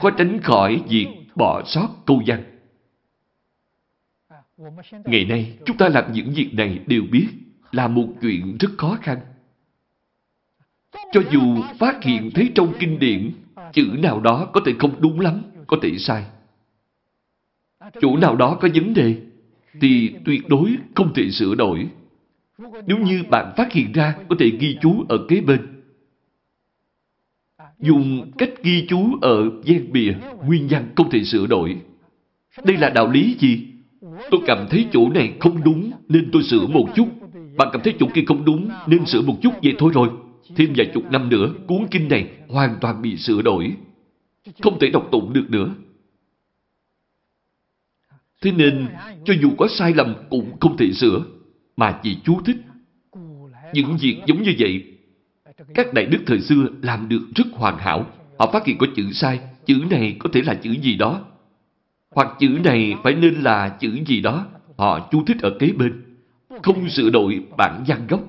khó tránh khỏi việc bỏ sót câu văn. Ngày nay, chúng ta làm những việc này đều biết là một chuyện rất khó khăn. Cho dù phát hiện thấy trong kinh điển chữ nào đó có thể không đúng lắm, có thể sai. Chỗ nào đó có vấn đề, thì tuyệt đối không thể sửa đổi. Nếu như bạn phát hiện ra, có thể ghi chú ở kế bên. Dùng cách ghi chú ở gian bìa, nguyên văn không thể sửa đổi. Đây là đạo lý gì? Tôi cảm thấy chỗ này không đúng nên tôi sửa một chút. Bạn cảm thấy chỗ kia không đúng nên sửa một chút vậy thôi rồi. Thêm vài chục năm nữa, cuốn kinh này hoàn toàn bị sửa đổi. Không thể đọc tụng được nữa. Thế nên, cho dù có sai lầm cũng không thể sửa, mà chỉ chú thích. Những việc giống như vậy, các đại đức thời xưa làm được rất hoàn hảo. Họ phát hiện có chữ sai, chữ này có thể là chữ gì đó. Hoặc chữ này phải nên là chữ gì đó, họ chú thích ở kế bên. Không sửa đổi bản văn gốc.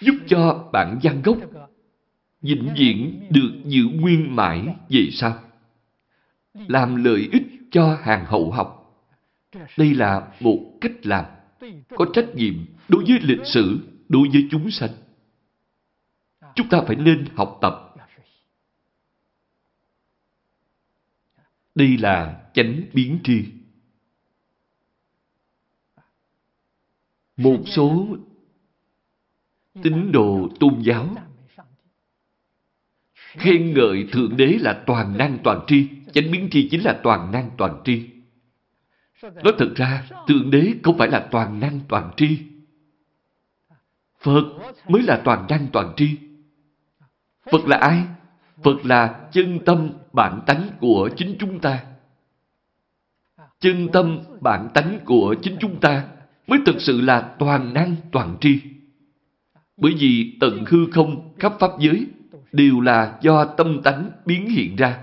Giúp cho bản văn gốc vĩnh viễn được giữ nguyên mãi về sau. Làm lợi ích cho hàng hậu học. Đây là một cách làm có trách nhiệm đối với lịch sử, đối với chúng sanh. Chúng ta phải nên học tập. Đây là chánh biến tri. Một số tín đồ tôn giáo khen ngợi Thượng Đế là toàn năng toàn tri. Chánh biến tri chính là toàn năng toàn tri. Nói thật ra, Thượng Đế không phải là toàn năng toàn tri. Phật mới là toàn năng toàn tri. Phật là ai? Phật là chân tâm bản tánh của chính chúng ta. Chân tâm bản tánh của chính chúng ta mới thực sự là toàn năng toàn tri. Bởi vì tận hư không khắp pháp giới đều là do tâm tánh biến hiện ra.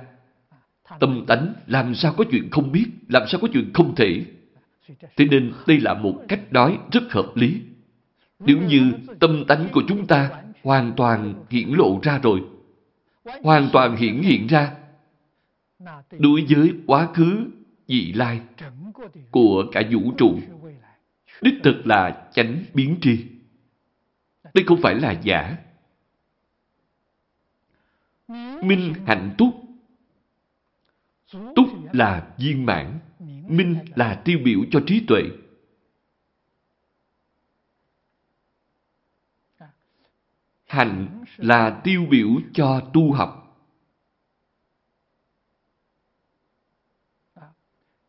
Tâm tánh làm sao có chuyện không biết, làm sao có chuyện không thể. Thế nên đây là một cách nói rất hợp lý. Nếu như tâm tánh của chúng ta hoàn toàn hiển lộ ra rồi, hoàn toàn hiển hiện ra, đối với quá khứ, vị lai của cả vũ trụ, đích thực là chánh biến tri. Đây không phải là giả. Minh hạnh túc Túc là viên mãn, minh là tiêu biểu cho trí tuệ. Hạnh là tiêu biểu cho tu học.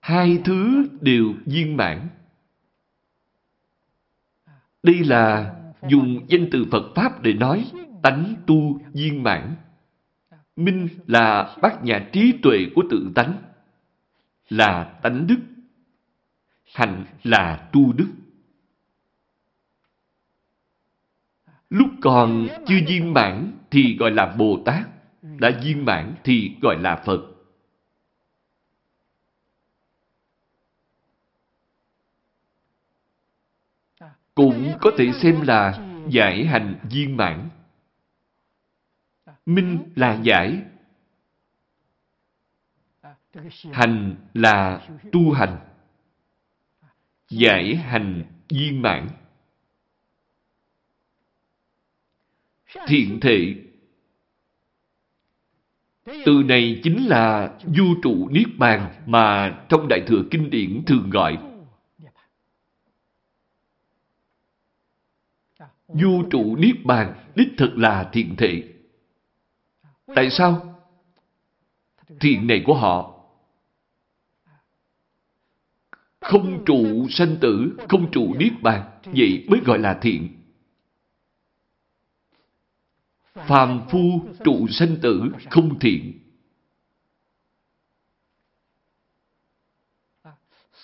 Hai thứ đều viên mãn. Đây là dùng danh từ Phật Pháp để nói tánh tu viên mãn. Minh là bát nhã trí tuệ của tự tánh, là tánh đức. Hạnh là tu đức. Lúc còn chưa viên mãn thì gọi là Bồ Tát, đã viên mãn thì gọi là Phật. Cũng có thể xem là giải hành viên mãn. Minh là giải. Hành là tu hành. Giải hành viên mãn. Thiện thể từ này chính là du trụ Niết Bàn mà trong Đại Thừa Kinh điển thường gọi. Du trụ Niết Bàn đích thực là thiện thể. Tại sao? Thiện này của họ không trụ sanh tử, không trụ niết bàn, vậy mới gọi là thiện. Phàm phu trụ sanh tử, không thiện.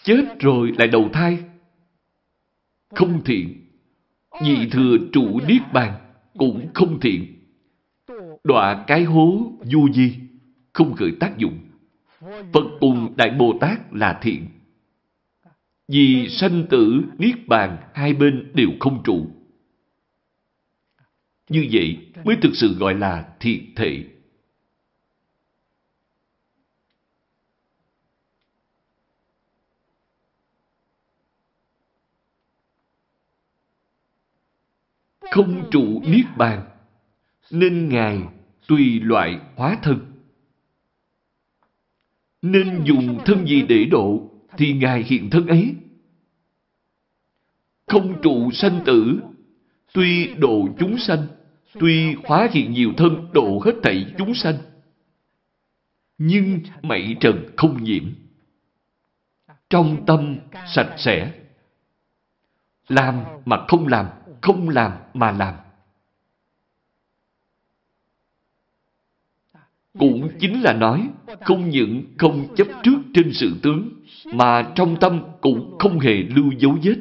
Chết rồi lại đầu thai, không thiện. Nhị thừa trụ niết bàn, cũng không thiện. Đọa cái hố du di, không khởi tác dụng. Phật cùng Đại Bồ Tát là thiện. Vì sanh tử, niết bàn, hai bên đều không trụ. Như vậy mới thực sự gọi là thiện thể. Không trụ niết bàn, nên Ngài tùy loại hóa thân. Nên dùng thân gì để độ, thì Ngài hiện thân ấy. Không trụ sanh tử, tuy độ chúng sanh, tuy hóa hiện nhiều thân độ hết thảy chúng sanh, nhưng mảy trần không nhiễm. Trong tâm sạch sẽ, làm mà không làm, không làm mà làm. Cũng chính là nói, không những không chấp trước trên sự tướng, mà trong tâm cũng không hề lưu dấu vết.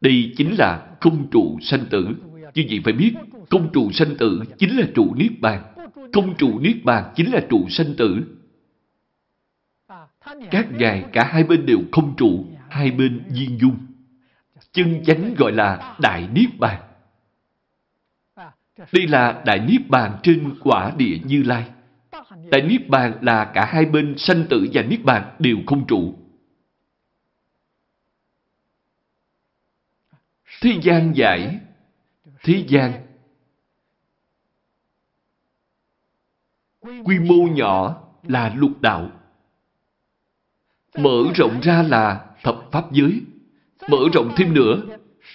Đây chính là không trụ sanh tử. Như vậy phải biết, không trụ sanh tử chính là trụ niết bàn. Không trụ niết bàn chính là trụ sanh tử. Các ngài cả hai bên đều không trụ, hai bên viên dung. Chân chánh gọi là đại niết bàn. Đây là đại niết bàn trên quả địa Như Lai. Đại niết bàn là cả hai bên sanh tử và niết bàn đều không trụ. Thế gian giải, thế gian quy mô nhỏ là lục đạo. Mở rộng ra là thập pháp giới. Mở rộng thêm nữa,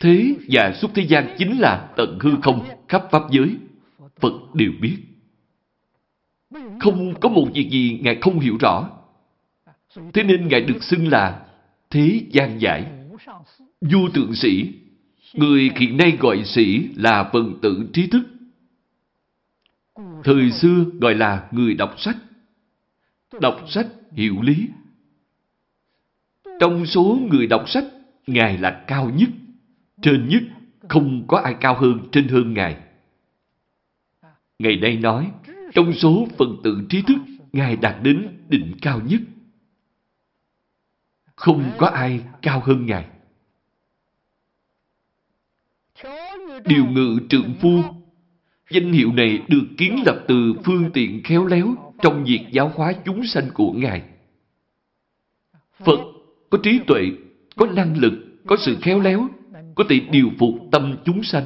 thế và xuất thế gian chính là tận hư không khắp pháp giới. Phật đều biết. Không có một việc gì Ngài không hiểu rõ. Thế nên Ngài được xưng là Thế gian giải. du tượng sĩ Người hiện nay gọi sĩ là phần tử trí thức. Thời xưa gọi là người đọc sách. Đọc sách hiểu lý. Trong số người đọc sách, Ngài là cao nhất, trên nhất, không có ai cao hơn trên hơn Ngài. Ngày nay nói, trong số phần tử trí thức, Ngài đạt đến đỉnh cao nhất. Không có ai cao hơn Ngài. Điều ngự trượng phu Danh hiệu này được kiến lập từ phương tiện khéo léo trong việc giáo hóa chúng sanh của Ngài. Phật có trí tuệ, có năng lực, có sự khéo léo, có thể điều phục tâm chúng sanh.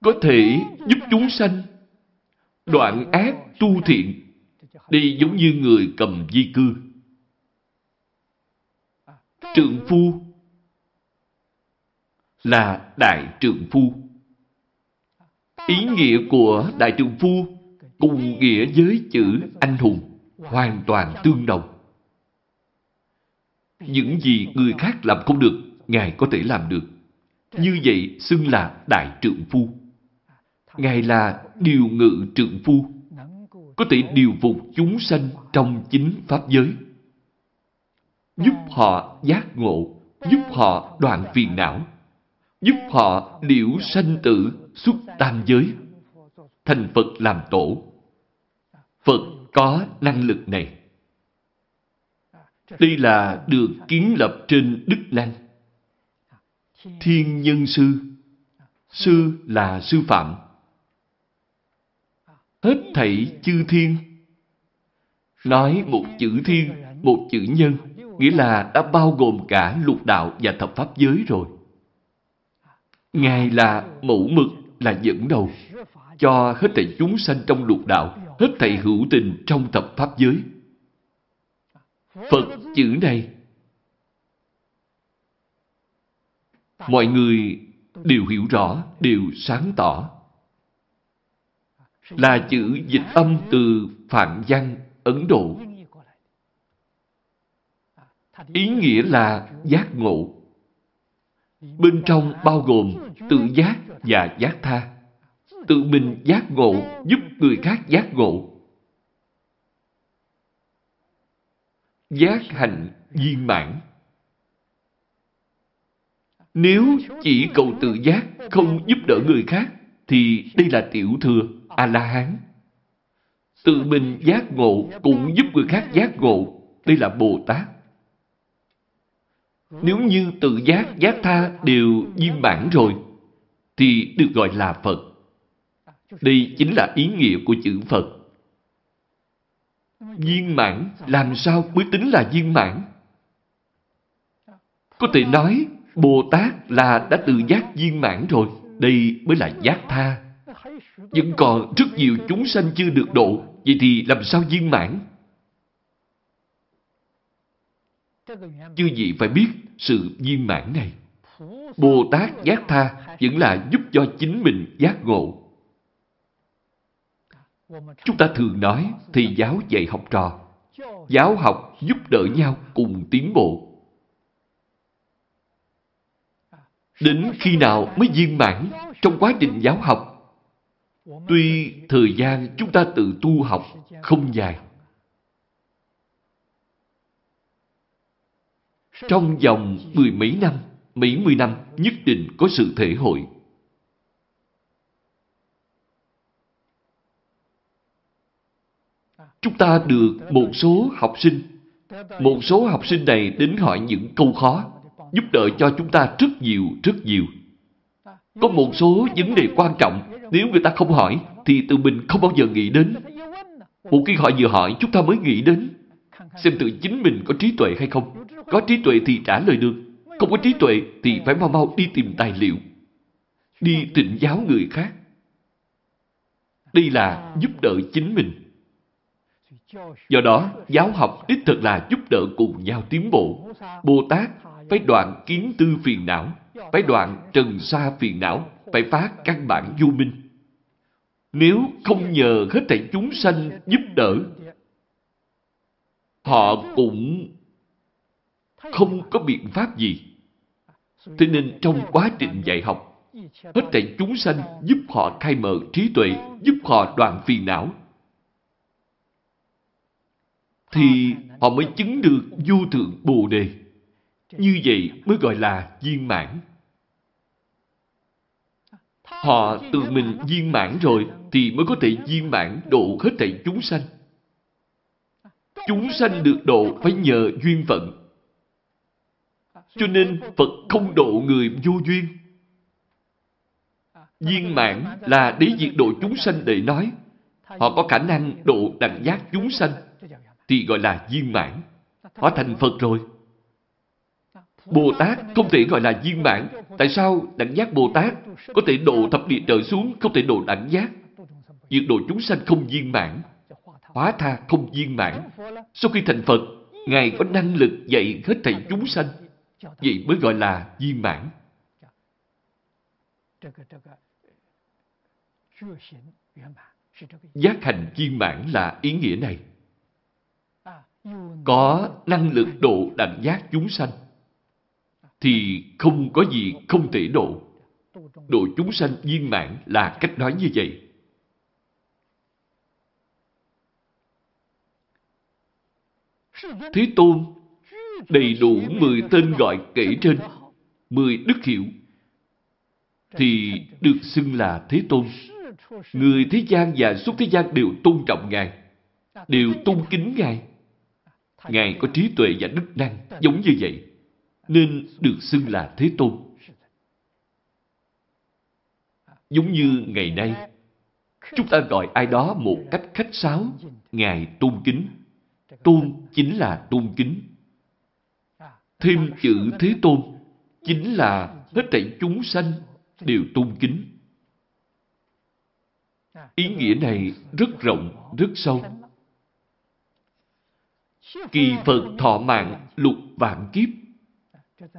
Có thể giúp chúng sanh đoạn ác tu thiện Đi giống như người cầm di cư. Trượng phu là đại trượng phu. Ý nghĩa của đại trượng phu cùng nghĩa với chữ anh hùng hoàn toàn tương đồng. Những gì người khác làm không được, Ngài có thể làm được. Như vậy xưng là đại trượng phu. Ngài là điều ngự trượng phu có thể điều phục chúng sanh trong chính Pháp giới. Giúp họ giác ngộ, giúp họ đoạn phiền não, giúp họ liễu sanh tử xuất tam giới, thành Phật làm tổ. Phật có năng lực này. Đây là được kiến lập trên Đức lan Thiên Nhân Sư Sư là sư phạm hết thảy chư thiên. Nói một chữ thiên, một chữ nhân, nghĩa là đã bao gồm cả lục đạo và thập pháp giới rồi. Ngài là mẫu mực, là dẫn đầu, cho hết thảy chúng sanh trong lục đạo, hết thảy hữu tình trong tập pháp giới. Phật chữ này, mọi người đều hiểu rõ, đều sáng tỏ. Là chữ dịch âm từ Phạn Văn, Ấn Độ. Ý nghĩa là giác ngộ. Bên trong bao gồm tự giác và giác tha. Tự mình giác ngộ giúp người khác giác ngộ. Giác hạnh viên mãn. Nếu chỉ cầu tự giác, không giúp đỡ người khác, thì đây là tiểu thừa, A-la-hán. Tự mình giác ngộ cũng giúp người khác giác ngộ, đây là Bồ Tát. Nếu như tự giác, giác tha đều viên mãn rồi, thì được gọi là Phật. Đây chính là ý nghĩa của chữ Phật. Viên mãn làm sao mới tính là viên mãn? Có thể nói Bồ Tát là đã tự giác viên mãn rồi. Đây mới là giác tha. Vẫn còn rất nhiều chúng sanh chưa được độ. Vậy thì làm sao viên mãn? Chư vị phải biết sự viên mãn này. Bồ Tát giác tha vẫn là giúp cho chính mình giác ngộ. Chúng ta thường nói thì giáo dạy học trò. Giáo học giúp đỡ nhau cùng tiến bộ. Đến khi nào mới viên mãn trong quá trình giáo học? Tuy thời gian chúng ta tự tu học không dài. Trong vòng mười mấy năm, mấy mươi năm nhất định có sự thể hội. Chúng ta được một số học sinh, một số học sinh này đến hỏi những câu khó, giúp đỡ cho chúng ta rất nhiều, rất nhiều. Có một số vấn đề quan trọng, nếu người ta không hỏi, thì tự mình không bao giờ nghĩ đến. Một khi họ vừa hỏi, chúng ta mới nghĩ đến. Xem tự chính mình có trí tuệ hay không. Có trí tuệ thì trả lời được. Không có trí tuệ thì phải mau mau đi tìm tài liệu. Đi tịnh giáo người khác. Đây là giúp đỡ chính mình. Do đó, giáo học đích thực là giúp đỡ cùng nhau tiến bộ. Bồ Tát phải đoạn kiến tư phiền não, phải đoạn trần xa phiền não, phải phá căn bản vô minh. Nếu không nhờ hết thảy chúng sanh giúp đỡ, họ cũng không có biện pháp gì. Thế nên trong quá trình dạy học, hết thảy chúng sanh giúp họ khai mở trí tuệ, giúp họ đoạn phiền não, thì họ mới chứng được vô thượng Bồ Đề. Như vậy mới gọi là viên mãn. Họ tự mình viên mãn rồi thì mới có thể viên mãn độ hết thảy chúng sanh. Chúng sanh được độ phải nhờ duyên phận. Cho nên Phật không độ người vô duyên. Viên mãn là để diệt độ chúng sanh để nói. Họ có khả năng độ đẳng giác chúng sanh thì gọi là viên mãn. Họ thành Phật rồi. Bồ Tát không thể gọi là viên mãn. Tại sao đẳng giác Bồ Tát có thể độ thập địa trở xuống, không thể độ đẳng giác? Việc độ chúng sanh không viên mãn. Hóa tha không viên mãn. Sau khi thành Phật, Ngài có năng lực dạy hết thảy chúng sanh. Vậy mới gọi là viên mãn. Giác hành viên mãn là ý nghĩa này. Có năng lực độ đẳng giác chúng sanh thì không có gì không thể độ. Độ chúng sanh viên mãn là cách nói như vậy. Thế Tôn đầy đủ 10 tên gọi kể trên, 10 đức hiệu, thì được xưng là Thế Tôn. Người thế gian và suốt thế gian đều tôn trọng Ngài, đều tôn kính Ngài. Ngài có trí tuệ và đức năng giống như vậy nên được xưng là Thế Tôn. Giống như ngày nay, chúng ta gọi ai đó một cách khách sáo, Ngài tôn kính. Tôn chính là tôn kính. Thêm chữ Thế Tôn chính là hết thảy chúng sanh đều tôn kính. Ý nghĩa này rất rộng, rất sâu. Kỳ Phật thọ mạng lục vạn kiếp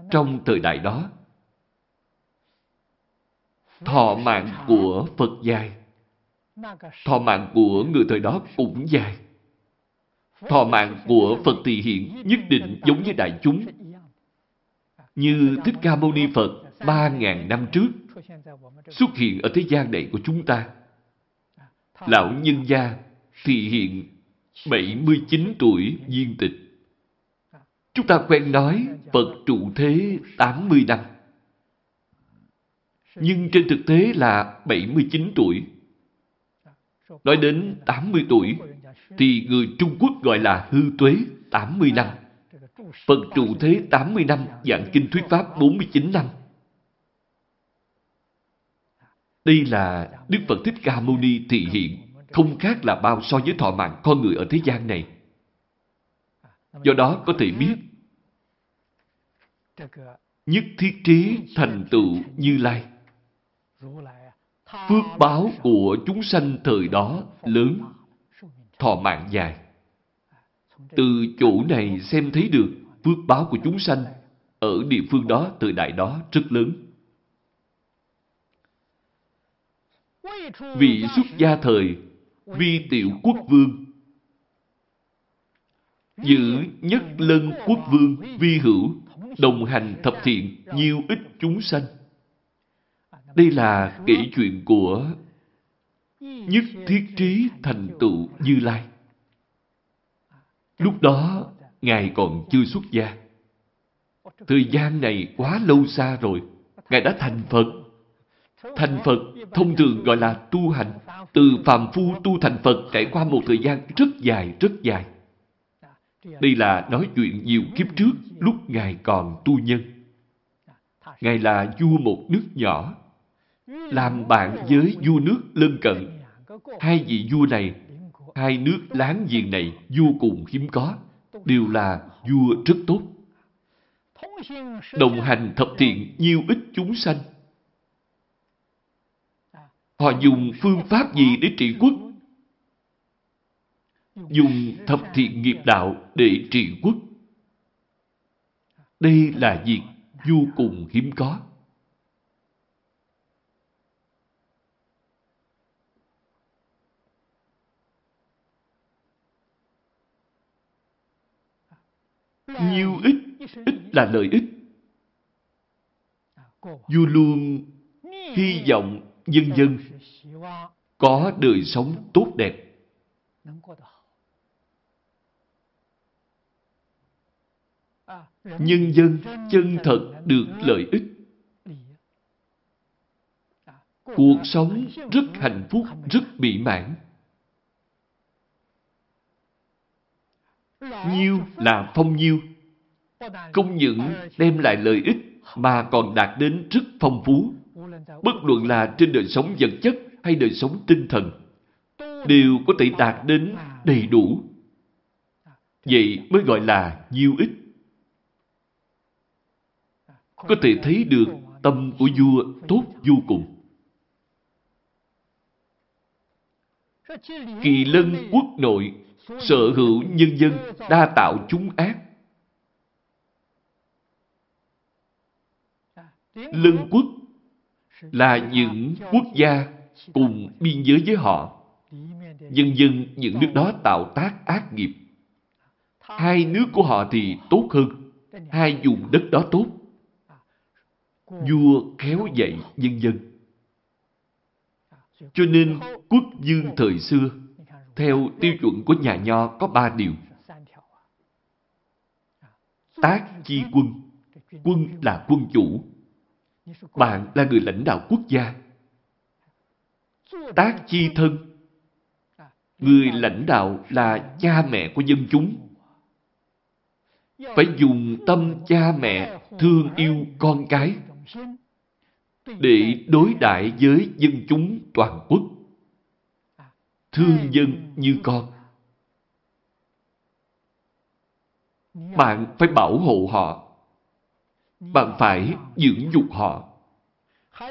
trong thời đại đó. thọ mạng của Phật dài, thọ mạng của người thời đó cũng dài. Thọ mạng của Phật thị Hiện nhất định giống như đại chúng. Như Thích Ca Mâu Ni Phật 3.000 năm trước xuất hiện ở thế gian này của chúng ta. Lão nhân gia thì hiện 79 tuổi viên tịch. Chúng ta quen nói Phật trụ thế 80 năm. Nhưng trên thực tế là 79 tuổi. Nói đến 80 tuổi, thì người Trung Quốc gọi là hư tuế 80 năm. Phật trụ thế 80 năm, dạng kinh thuyết pháp 49 năm. Đây là Đức Phật Thích Ca Mâu Ni thị hiện, không khác là bao so với thọ mạng con người ở thế gian này. Do đó có thể biết, nhất thiết trí thành tựu Như Lai. Phước báo của chúng sanh thời đó lớn, thọ mạng dài. Từ chỗ này xem thấy được phước báo của chúng sanh ở địa phương đó, thời đại đó rất lớn. Vị xuất gia thời, vi tiểu quốc vương, giữ nhất lân quốc vương vi hữu, đồng hành thập thiện, nhiều ít chúng sanh. Đây là kể chuyện của nhất thiết trí thành tựu Như Lai. Lúc đó, Ngài còn chưa xuất gia. Thời gian này quá lâu xa rồi. Ngài đã thành Phật. Thành Phật thông thường gọi là tu hành. Từ phàm phu tu thành Phật trải qua một thời gian rất dài, rất dài. Đây là nói chuyện nhiều kiếp trước lúc Ngài còn tu nhân. Ngài là vua một nước nhỏ, làm bạn với vua nước lân cận. Hai vị vua này, hai nước láng giềng này vô cùng hiếm có, đều là vua rất tốt. Đồng hành thập thiện nhiều ít chúng sanh. Họ dùng phương pháp gì để trị quốc? Dùng thập thiện nghiệp đạo để trị quốc. Đây là việc vô cùng hiếm có. Nhiều ít, ít là lợi ích. Vua luôn hy vọng dân dân có đời sống tốt đẹp. Nhân dân chân thật được lợi ích. Cuộc sống rất hạnh phúc, rất mỹ mãn. Nhiêu là phong nhiêu. Không những đem lại lợi ích mà còn đạt đến rất phong phú. Bất luận là trên đời sống vật chất hay đời sống tinh thần, đều có thể đạt đến đầy đủ. Vậy mới gọi là nhiêu ích. Có thể thấy được tâm của vua tốt vô cùng. Kỳ lân quốc nội sở hữu nhân dân đa tạo chúng ác. Lân quốc là những quốc gia cùng biên giới với họ. nhân dân những nước đó tạo tác ác nghiệp. Hai nước của họ thì tốt hơn. Hai vùng đất đó tốt. Vua khéo dạy nhân dân. Cho nên quốc dương thời xưa theo tiêu chuẩn của nhà nho có ba điều. Tác chi quân. Quân là quân chủ. Bạn là người lãnh đạo quốc gia. Tác chi thân. Người lãnh đạo là cha mẹ của dân chúng. Phải dùng tâm cha mẹ thương yêu con cái để đối đại với dân chúng toàn quốc thương dân như con. Bạn phải bảo hộ họ. Bạn phải dưỡng dục họ.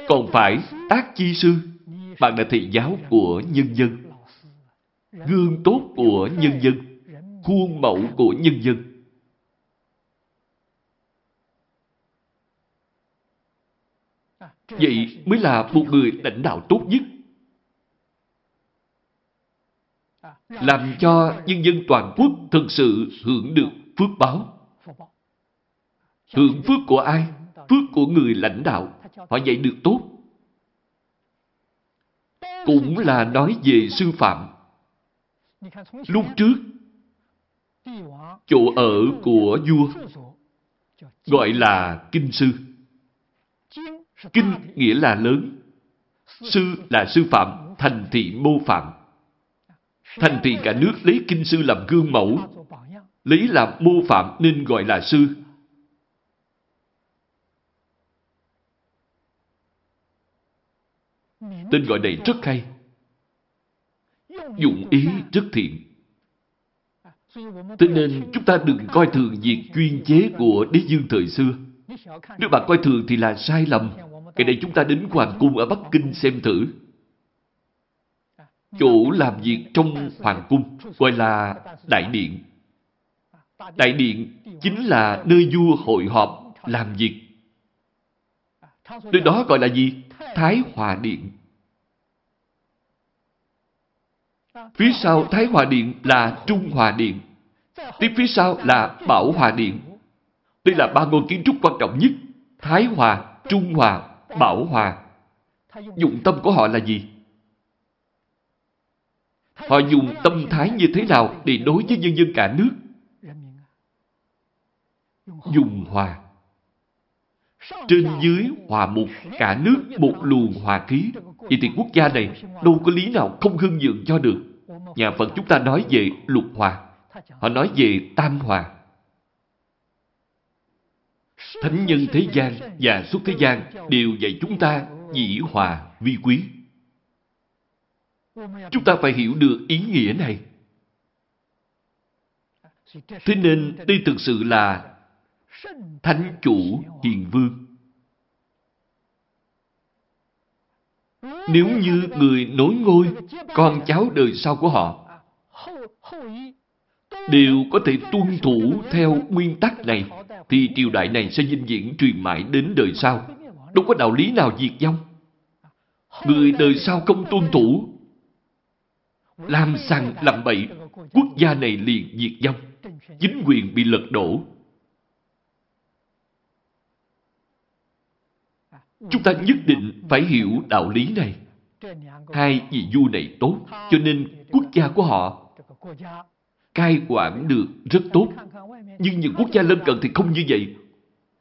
Còn phải tác chi sư. Bạn là thầy giáo của nhân dân. Gương tốt của nhân dân. Khuôn mẫu của nhân dân. Vậy mới là một người lãnh đạo tốt nhất. Làm cho nhân dân toàn quốc thực sự hưởng được phước báo. Hưởng phước của ai? Phước của người lãnh đạo. Họ dạy được tốt. Cũng là nói về sư phạm. Lúc trước, chỗ ở của vua gọi là kinh sư. Kinh nghĩa là lớn. Sư là sư phạm, thành thị mô phạm. Thành thị cả nước lấy kinh sư làm gương mẫu, lấy làm mô phạm nên gọi là sư. Tên gọi này rất hay. Dụng ý rất thiện. Thế nên chúng ta đừng coi thường việc chuyên chế của đế dương thời xưa. Nếu bạn coi thường thì là sai lầm. Ngày nay chúng ta đến Hoàng Cung ở Bắc Kinh xem thử. Chỗ làm việc trong Hoàng Cung gọi là Đại Điện. Đại Điện chính là nơi vua hội họp làm việc. Nơi đó gọi là gì? Thái Hòa Điện. Phía sau Thái Hòa Điện là Trung Hòa Điện. Tiếp phía sau là Bảo Hòa Điện. Đây là ba ngôi kiến trúc quan trọng nhất. Thái Hòa, Trung Hòa, Bảo Hòa. Dụng tâm của họ là gì? Họ dùng tâm thái như thế nào để đối với nhân dân cả nước? Dùng hòa. Trên dưới hòa một, cả nước một luồng hòa khí. Vậy thì quốc gia này đâu có lý nào không hưng dượng cho được. Nhà Phật chúng ta nói về lục hòa. Họ nói về tam hòa. Thánh nhân thế gian và suốt thế gian đều dạy chúng ta dĩ hòa vi quý. Chúng ta phải hiểu được ý nghĩa này. Thế nên đây thực sự là Thánh chủ hiền vương. Nếu như người nối ngôi, con cháu đời sau của họ đều có thể tuân thủ theo nguyên tắc này, thì triều đại này sẽ vinh viễn truyền mãi đến đời sau. Đâu có đạo lý nào diệt vong. Người đời sau không tuân thủ, làm sàng làm bậy, quốc gia này liền diệt vong. Chính quyền bị lật đổ. Chúng ta nhất định phải hiểu đạo lý này. Hai vị vua này tốt, cho nên quốc gia của họ cai quản được rất tốt. Nhưng những quốc gia lân cận thì không như vậy.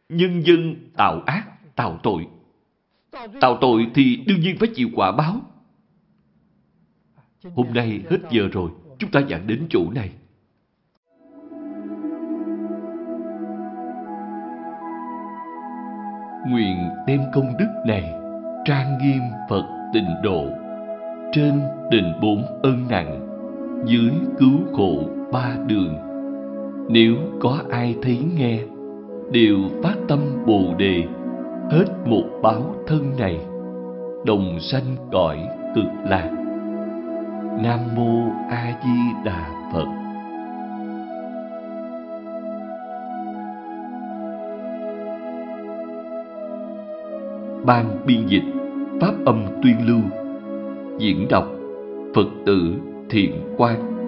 Nhân dân tạo ác, tạo tội. Tạo tội thì đương nhiên phải chịu quả báo. Hôm nay hết giờ rồi, chúng ta dặn đến chỗ này. Nguyện đem công đức này trang nghiêm Phật tịnh độ trên đền bốn ân nặng dưới cứu khổ ba đường. Nếu có ai thấy nghe đều phát tâm bồ đề hết một báo thân này đồng sanh cõi cực lạc nam mô a di đà phật. Ban biên dịch pháp âm tuyên lưu, diễn đọc phật tử thiện quan